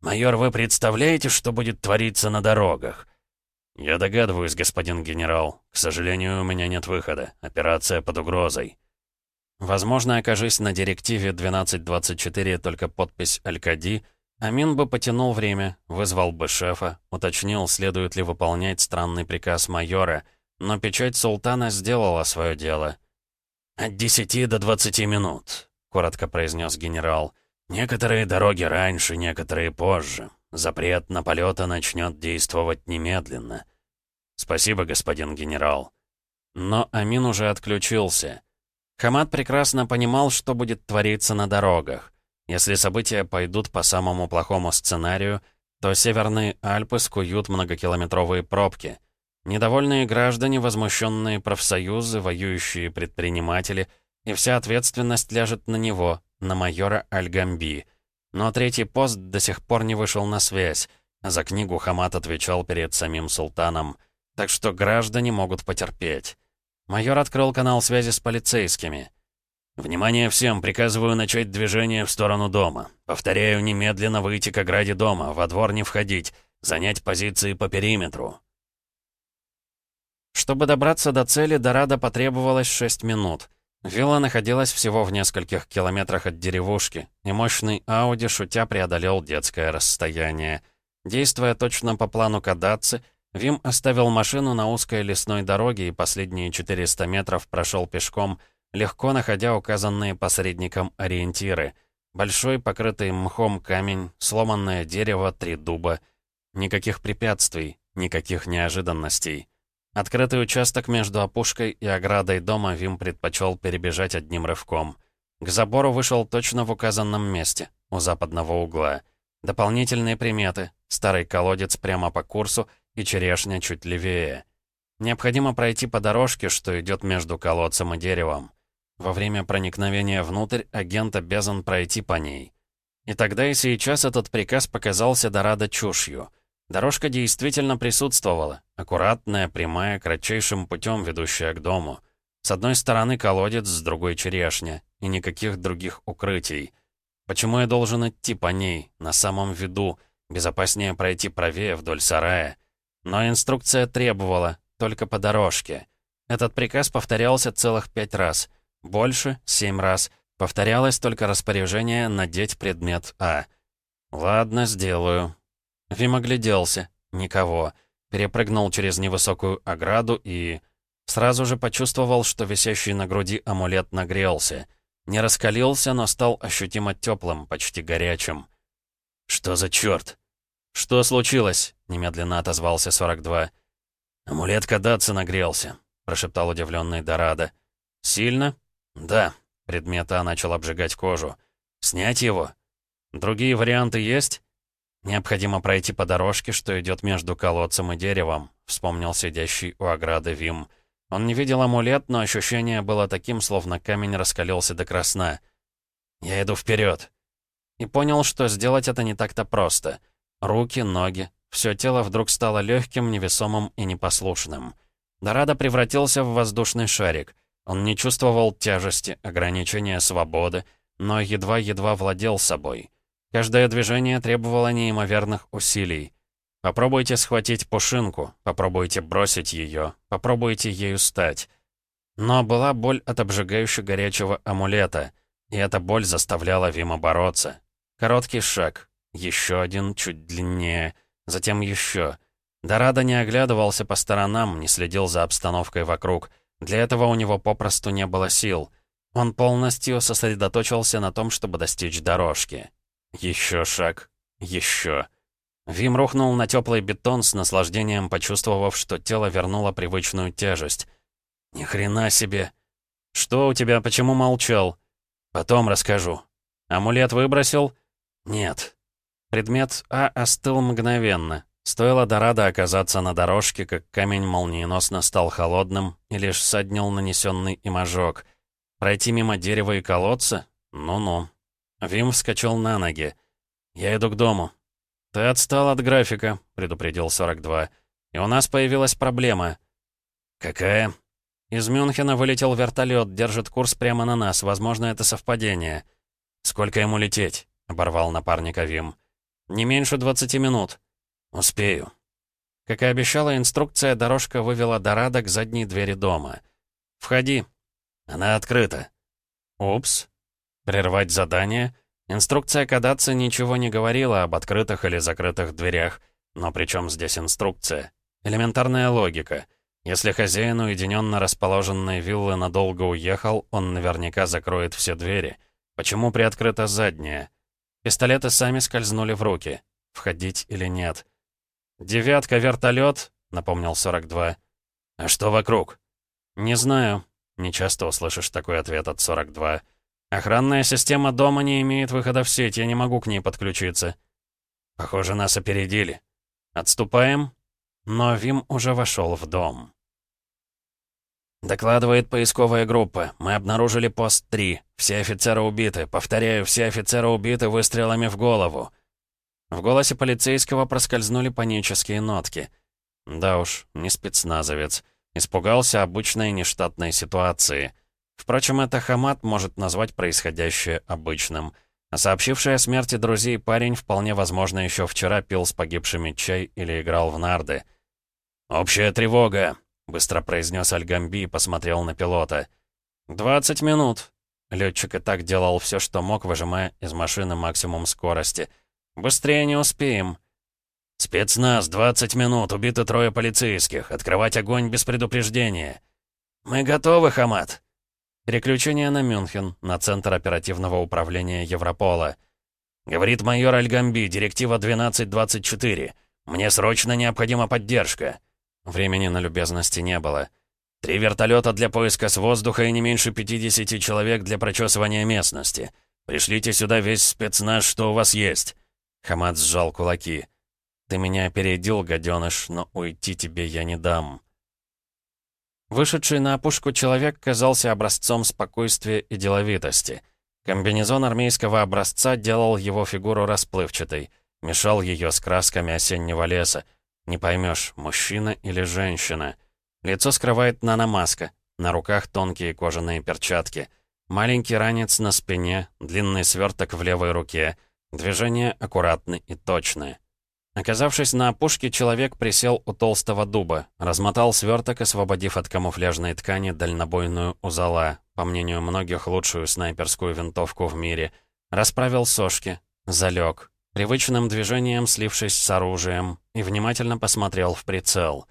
«Майор, вы представляете, что будет твориться на дорогах?» «Я догадываюсь, господин генерал. К сожалению, у меня нет выхода. Операция под угрозой». Возможно, окажись на директиве 1224 только подпись «Алькади», Амин бы потянул время, вызвал бы шефа, уточнил, следует ли выполнять странный приказ майора, но печать султана сделала свое дело. «От 10 до 20 минут», — коротко произнес генерал. «Некоторые дороги раньше, некоторые позже. Запрет на полета начнет действовать немедленно». «Спасибо, господин генерал». Но Амин уже отключился. Хамад прекрасно понимал, что будет твориться на дорогах. Если события пойдут по самому плохому сценарию, то Северные Альпы скуют многокилометровые пробки. Недовольные граждане, возмущенные профсоюзы, воюющие предприниматели, и вся ответственность ляжет на него, на майора Аль-Гамби. Но третий пост до сих пор не вышел на связь, за книгу Хамад отвечал перед самим султаном. Так что граждане могут потерпеть. Майор открыл канал связи с полицейскими. «Внимание всем! Приказываю начать движение в сторону дома. Повторяю, немедленно выйти к ограде дома, во двор не входить, занять позиции по периметру». Чтобы добраться до цели, до Рада потребовалось 6 минут. Вилла находилась всего в нескольких километрах от деревушки, и мощный Ауди, шутя, преодолел детское расстояние. Действуя точно по плану Кадаци, Вим оставил машину на узкой лесной дороге и последние 400 метров прошел пешком, легко находя указанные посредником ориентиры. Большой, покрытый мхом камень, сломанное дерево, три дуба. Никаких препятствий, никаких неожиданностей. Открытый участок между опушкой и оградой дома Вим предпочел перебежать одним рывком. К забору вышел точно в указанном месте, у западного угла. Дополнительные приметы. Старый колодец прямо по курсу — и черешня чуть левее. Необходимо пройти по дорожке, что идет между колодцем и деревом. Во время проникновения внутрь агент обязан пройти по ней. И тогда и сейчас этот приказ показался Дорадо чушью. Дорожка действительно присутствовала, аккуратная, прямая, кратчайшим путем ведущая к дому. С одной стороны колодец, с другой черешня, и никаких других укрытий. Почему я должен идти по ней, на самом виду, безопаснее пройти правее вдоль сарая? Но инструкция требовала, только по дорожке. Этот приказ повторялся целых пять раз. Больше — семь раз. Повторялось только распоряжение надеть предмет А. «Ладно, сделаю». Вим огляделся. Никого. Перепрыгнул через невысокую ограду и... Сразу же почувствовал, что висящий на груди амулет нагрелся. Не раскалился, но стал ощутимо теплым, почти горячим. «Что за черт?» «Что случилось?» — немедленно отозвался 42. «Амулет Кадатса нагрелся», — прошептал удивленный Дорадо. «Сильно?» «Да». Предмет А начал обжигать кожу. «Снять его?» «Другие варианты есть?» «Необходимо пройти по дорожке, что идет между колодцем и деревом», — вспомнил сидящий у ограды Вим. Он не видел амулет, но ощущение было таким, словно камень раскалился до красна. «Я иду вперед. И понял, что сделать это не так-то просто — Руки, ноги. Все тело вдруг стало легким, невесомым и непослушным. Дорадо превратился в воздушный шарик. Он не чувствовал тяжести, ограничения свободы, но едва-едва владел собой. Каждое движение требовало неимоверных усилий. Попробуйте схватить пушинку, попробуйте бросить ее, попробуйте ею стать. Но была боль от обжигающего горячего амулета, и эта боль заставляла Вима бороться. Короткий шаг, еще один, чуть длиннее. Затем еще. Дорадо не оглядывался по сторонам, не следил за обстановкой вокруг. Для этого у него попросту не было сил. Он полностью сосредоточился на том, чтобы достичь дорожки. Еще шаг. Еще. Вим рухнул на теплый бетон с наслаждением, почувствовав, что тело вернуло привычную тяжесть. «Ни хрена себе!» «Что у тебя? Почему молчал?» «Потом расскажу». «Амулет выбросил?» «Нет». Предмет А остыл мгновенно. Стоило Дорадо оказаться на дорожке, как камень молниеносно стал холодным и лишь саднил нанесенный им ожог. Пройти мимо дерева и колодца? Ну-ну. Вим вскочил на ноги. «Я иду к дому». «Ты отстал от графика», — предупредил 42. «И у нас появилась проблема». «Какая?» «Из Мюнхена вылетел вертолет, держит курс прямо на нас. Возможно, это совпадение». «Сколько ему лететь?» — оборвал напарника Вим. «Не меньше 20 минут». «Успею». Как и обещала, инструкция дорожка вывела Дорадо к задней двери дома. «Входи». «Она открыта». «Упс». Прервать задание? Инструкция кадаться ничего не говорила об открытых или закрытых дверях. Но при чем здесь инструкция? Элементарная логика. Если хозяин уединенно расположенной виллы надолго уехал, он наверняка закроет все двери. Почему приоткрыта задняя? Пистолеты сами скользнули в руки. Входить или нет? «Девятка, вертолет», — напомнил 42. «А что вокруг?» «Не знаю». Не часто услышишь такой ответ от 42. Охранная система дома не имеет выхода в сеть, я не могу к ней подключиться. Похоже, нас опередили. Отступаем. Но Вим уже вошел в дом. Докладывает поисковая группа. Мы обнаружили пост 3. Все офицеры убиты. Повторяю, все офицеры убиты выстрелами в голову. В голосе полицейского проскользнули панические нотки. Да уж, не спецназовец. Испугался обычной нештатной ситуации. Впрочем, это Хамат может назвать происходящее обычным. А сообщивший о смерти друзей парень вполне возможно еще вчера пил с погибшими чай или играл в нарды. «Общая тревога», — быстро произнес Альгамби и посмотрел на пилота. «Двадцать минут». Летчик и так делал все, что мог, выжимая из машины максимум скорости. «Быстрее не успеем». «Спецназ, 20 минут, убиты трое полицейских. Открывать огонь без предупреждения». «Мы готовы, Хамат», Переключение на Мюнхен, на Центр оперативного управления Европола. Говорит майор Альгамби, директива 1224. Мне срочно необходима поддержка. Времени на любезности не было. Три вертолета для поиска с воздуха и не меньше 50 человек для прочесывания местности. Пришлите сюда весь спецназ, что у вас есть. Хамад сжал кулаки. «Ты меня опередил, гаденыш, но уйти тебе я не дам». Вышедший на опушку человек казался образцом спокойствия и деловитости. Комбинезон армейского образца делал его фигуру расплывчатой, мешал ее с красками осеннего леса. Не поймешь, мужчина или женщина. Лицо скрывает наномаска, на руках тонкие кожаные перчатки. Маленький ранец на спине, длинный сверток в левой руке. Движения аккуратны и точные. Оказавшись на опушке, человек присел у толстого дуба, размотал сверток, освободив от камуфляжной ткани дальнобойную узала, по мнению многих, лучшую снайперскую винтовку в мире, расправил сошки, залег, привычным движением слившись с оружием, и внимательно посмотрел в прицел.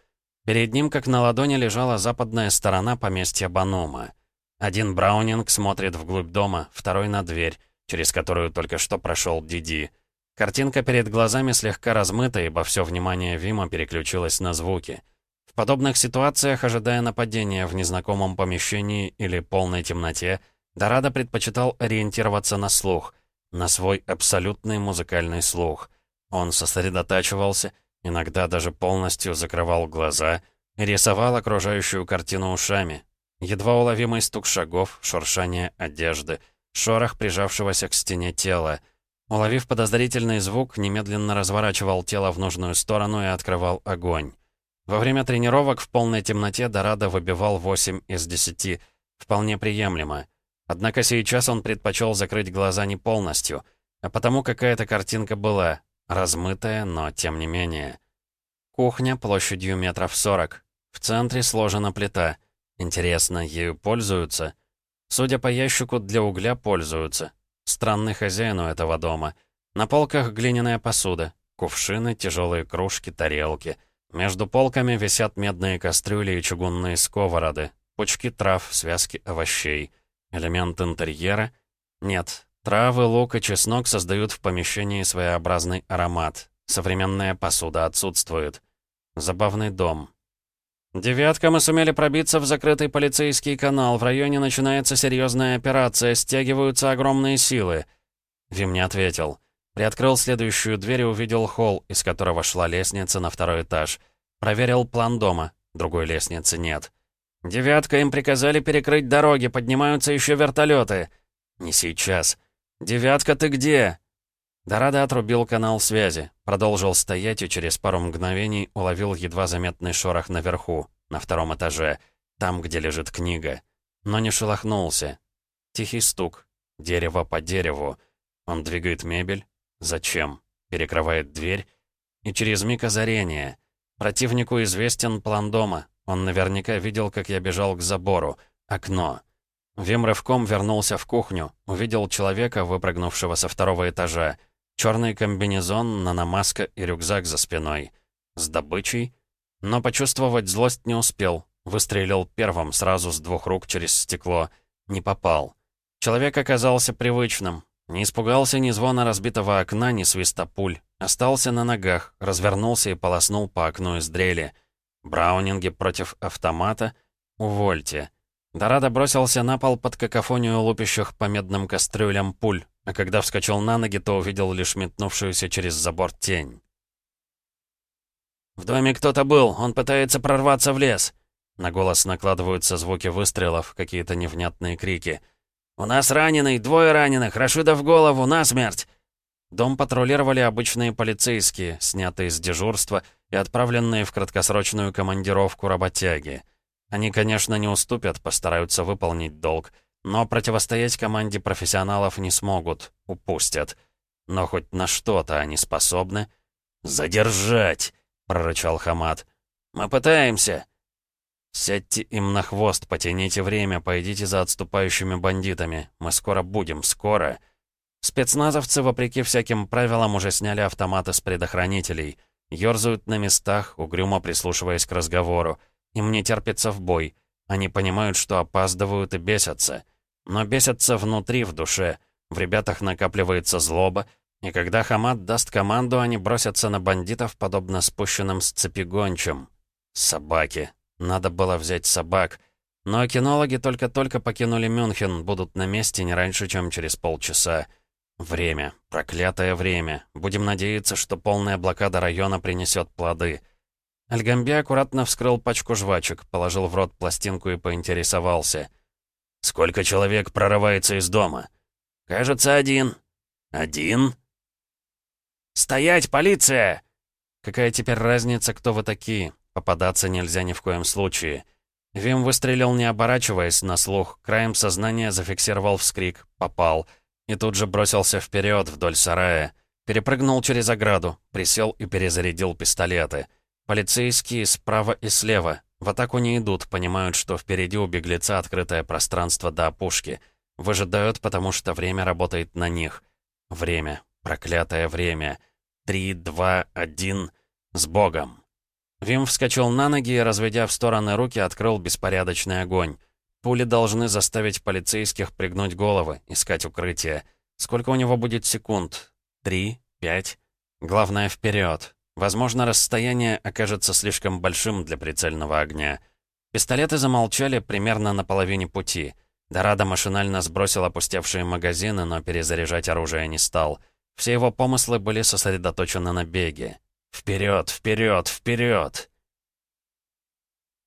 Перед ним, как на ладони, лежала западная сторона поместья Банома. Один Браунинг смотрит вглубь дома, второй на дверь, через которую только что прошел Диди. Картинка перед глазами слегка размыта, ибо все внимание Вима переключилось на звуки. В подобных ситуациях, ожидая нападения в незнакомом помещении или полной темноте, Дорадо предпочитал ориентироваться на слух, на свой абсолютный музыкальный слух. Он сосредотачивался, иногда даже полностью закрывал глаза рисовал окружающую картину ушами. Едва уловимый стук шагов, шуршание одежды, шорох прижавшегося к стене тела — Уловив подозрительный звук, немедленно разворачивал тело в нужную сторону и открывал огонь. Во время тренировок в полной темноте Дорадо выбивал 8 из 10. Вполне приемлемо. Однако сейчас он предпочел закрыть глаза не полностью, а потому какая-то картинка была, размытая, но тем не менее. Кухня площадью метров 40. В центре сложена плита. Интересно, ею пользуются? Судя по ящику, для угля пользуются. Странный хозяин у этого дома. На полках глиняная посуда, кувшины, тяжелые кружки, тарелки. Между полками висят медные кастрюли и чугунные сковороды, пучки трав, связки овощей. Элемент интерьера? Нет. Травы, лук и чеснок создают в помещении своеобразный аромат. Современная посуда отсутствует. Забавный дом. «Девятка, мы сумели пробиться в закрытый полицейский канал. В районе начинается серьезная операция, стягиваются огромные силы». Вим не ответил. Приоткрыл следующую дверь и увидел холл, из которого шла лестница на второй этаж. Проверил план дома. Другой лестницы нет. «Девятка, им приказали перекрыть дороги, поднимаются еще вертолеты». «Не сейчас». «Девятка, ты где?» Дорадо отрубил канал связи, продолжил стоять и через пару мгновений уловил едва заметный шорох наверху, на втором этаже, там, где лежит книга. Но не шелохнулся. Тихий стук. Дерево по дереву. Он двигает мебель. Зачем? Перекрывает дверь. И через миг озарение. Противнику известен план дома. Он наверняка видел, как я бежал к забору. Окно. Вим рывком вернулся в кухню. Увидел человека, выпрыгнувшего со второго этажа. Черный комбинезон, наномаска и рюкзак за спиной. С добычей? Но почувствовать злость не успел. Выстрелил первым, сразу с двух рук через стекло. Не попал. Человек оказался привычным. Не испугался ни звона разбитого окна, ни свиста пуль. Остался на ногах, развернулся и полоснул по окну из дрели. Браунинги против автомата? Увольте. Дорадо бросился на пол под какофонию лупящих по медным кастрюлям пуль а когда вскочил на ноги, то увидел лишь метнувшуюся через забор тень. «В доме кто-то был, он пытается прорваться в лес!» На голос накладываются звуки выстрелов, какие-то невнятные крики. «У нас раненый, двое раненых, Рашида в голову, насмерть!» Дом патрулировали обычные полицейские, снятые с дежурства и отправленные в краткосрочную командировку работяги. Они, конечно, не уступят, постараются выполнить долг, но противостоять команде профессионалов не смогут, упустят. Но хоть на что-то они способны. «Задержать!» — прорычал Хамад. «Мы пытаемся!» «Сядьте им на хвост, потяните время, пойдите за отступающими бандитами. Мы скоро будем, скоро!» Спецназовцы, вопреки всяким правилам, уже сняли автоматы с предохранителей. Ёрзают на местах, угрюмо прислушиваясь к разговору. Им не терпится в бой. Они понимают, что опаздывают и бесятся. Но бесятся внутри, в душе. В ребятах накапливается злоба, и когда Хамад даст команду, они бросятся на бандитов, подобно спущенным с цепи гончим. Собаки. Надо было взять собак. Но кинологи только-только покинули Мюнхен, будут на месте не раньше, чем через полчаса. Время. Проклятое время. Будем надеяться, что полная блокада района принесет плоды. Альгамби аккуратно вскрыл пачку жвачек, положил в рот пластинку и поинтересовался — «Сколько человек прорывается из дома?» «Кажется, один». «Один?» «Стоять, полиция!» «Какая теперь разница, кто вы такие? Попадаться нельзя ни в коем случае». Вим выстрелил, не оборачиваясь на слух, краем сознания зафиксировал вскрик, попал, и тут же бросился вперед вдоль сарая. Перепрыгнул через ограду, присел и перезарядил пистолеты. Полицейские справа и слева, в атаку не идут, понимают, что впереди у беглеца открытое пространство до опушки. Выжидают, потому что время работает на них. Время. Проклятое время. Три, два, один. С Богом. Вим вскочил на ноги и, разведя в стороны руки, открыл беспорядочный огонь. Пули должны заставить полицейских пригнуть головы, искать укрытие. Сколько у него будет секунд? Три? Пять? Главное, вперед. Возможно, расстояние окажется слишком большим для прицельного огня. Пистолеты замолчали примерно на половине пути. Дорадо машинально сбросил опустевшие магазины, но перезаряжать оружие не стал. Все его помыслы были сосредоточены на беге. Вперед, вперед, вперед!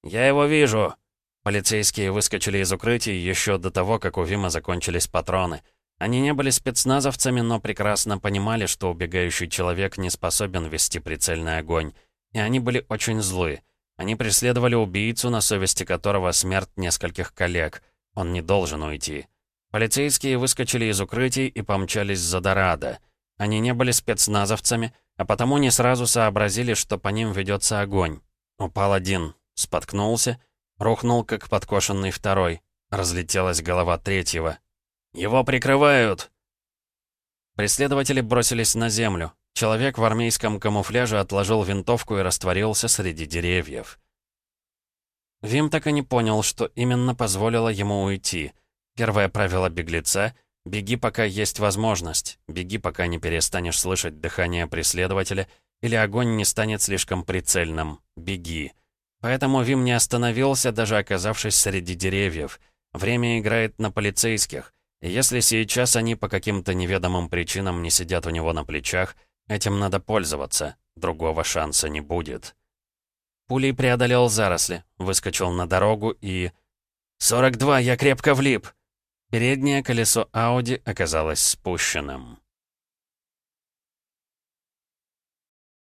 «Я его вижу!» Полицейские выскочили из укрытий еще до того, как у Вима закончились патроны — они не были спецназовцами, но прекрасно понимали, что убегающий человек не способен вести прицельный огонь. И они были очень злы. Они преследовали убийцу, на совести которого смерть нескольких коллег. Он не должен уйти. Полицейские выскочили из укрытий и помчались за Дорадо. Они не были спецназовцами, а потому не сразу сообразили, что по ним ведется огонь. Упал один, споткнулся, рухнул, как подкошенный второй. Разлетелась голова третьего, «Его прикрывают!» Преследователи бросились на землю. Человек в армейском камуфляже отложил винтовку и растворился среди деревьев. Вим так и не понял, что именно позволило ему уйти. Первое правило беглеца — беги, пока есть возможность, беги, пока не перестанешь слышать дыхание преследователя или огонь не станет слишком прицельным, беги. Поэтому Вим не остановился, даже оказавшись среди деревьев. Время играет на полицейских. Если сейчас они по каким-то неведомым причинам не сидят у него на плечах, этим надо пользоваться, другого шанса не будет. Пулей преодолел заросли, выскочил на дорогу и... «42, я крепко влип!» Переднее колесо Ауди оказалось спущенным.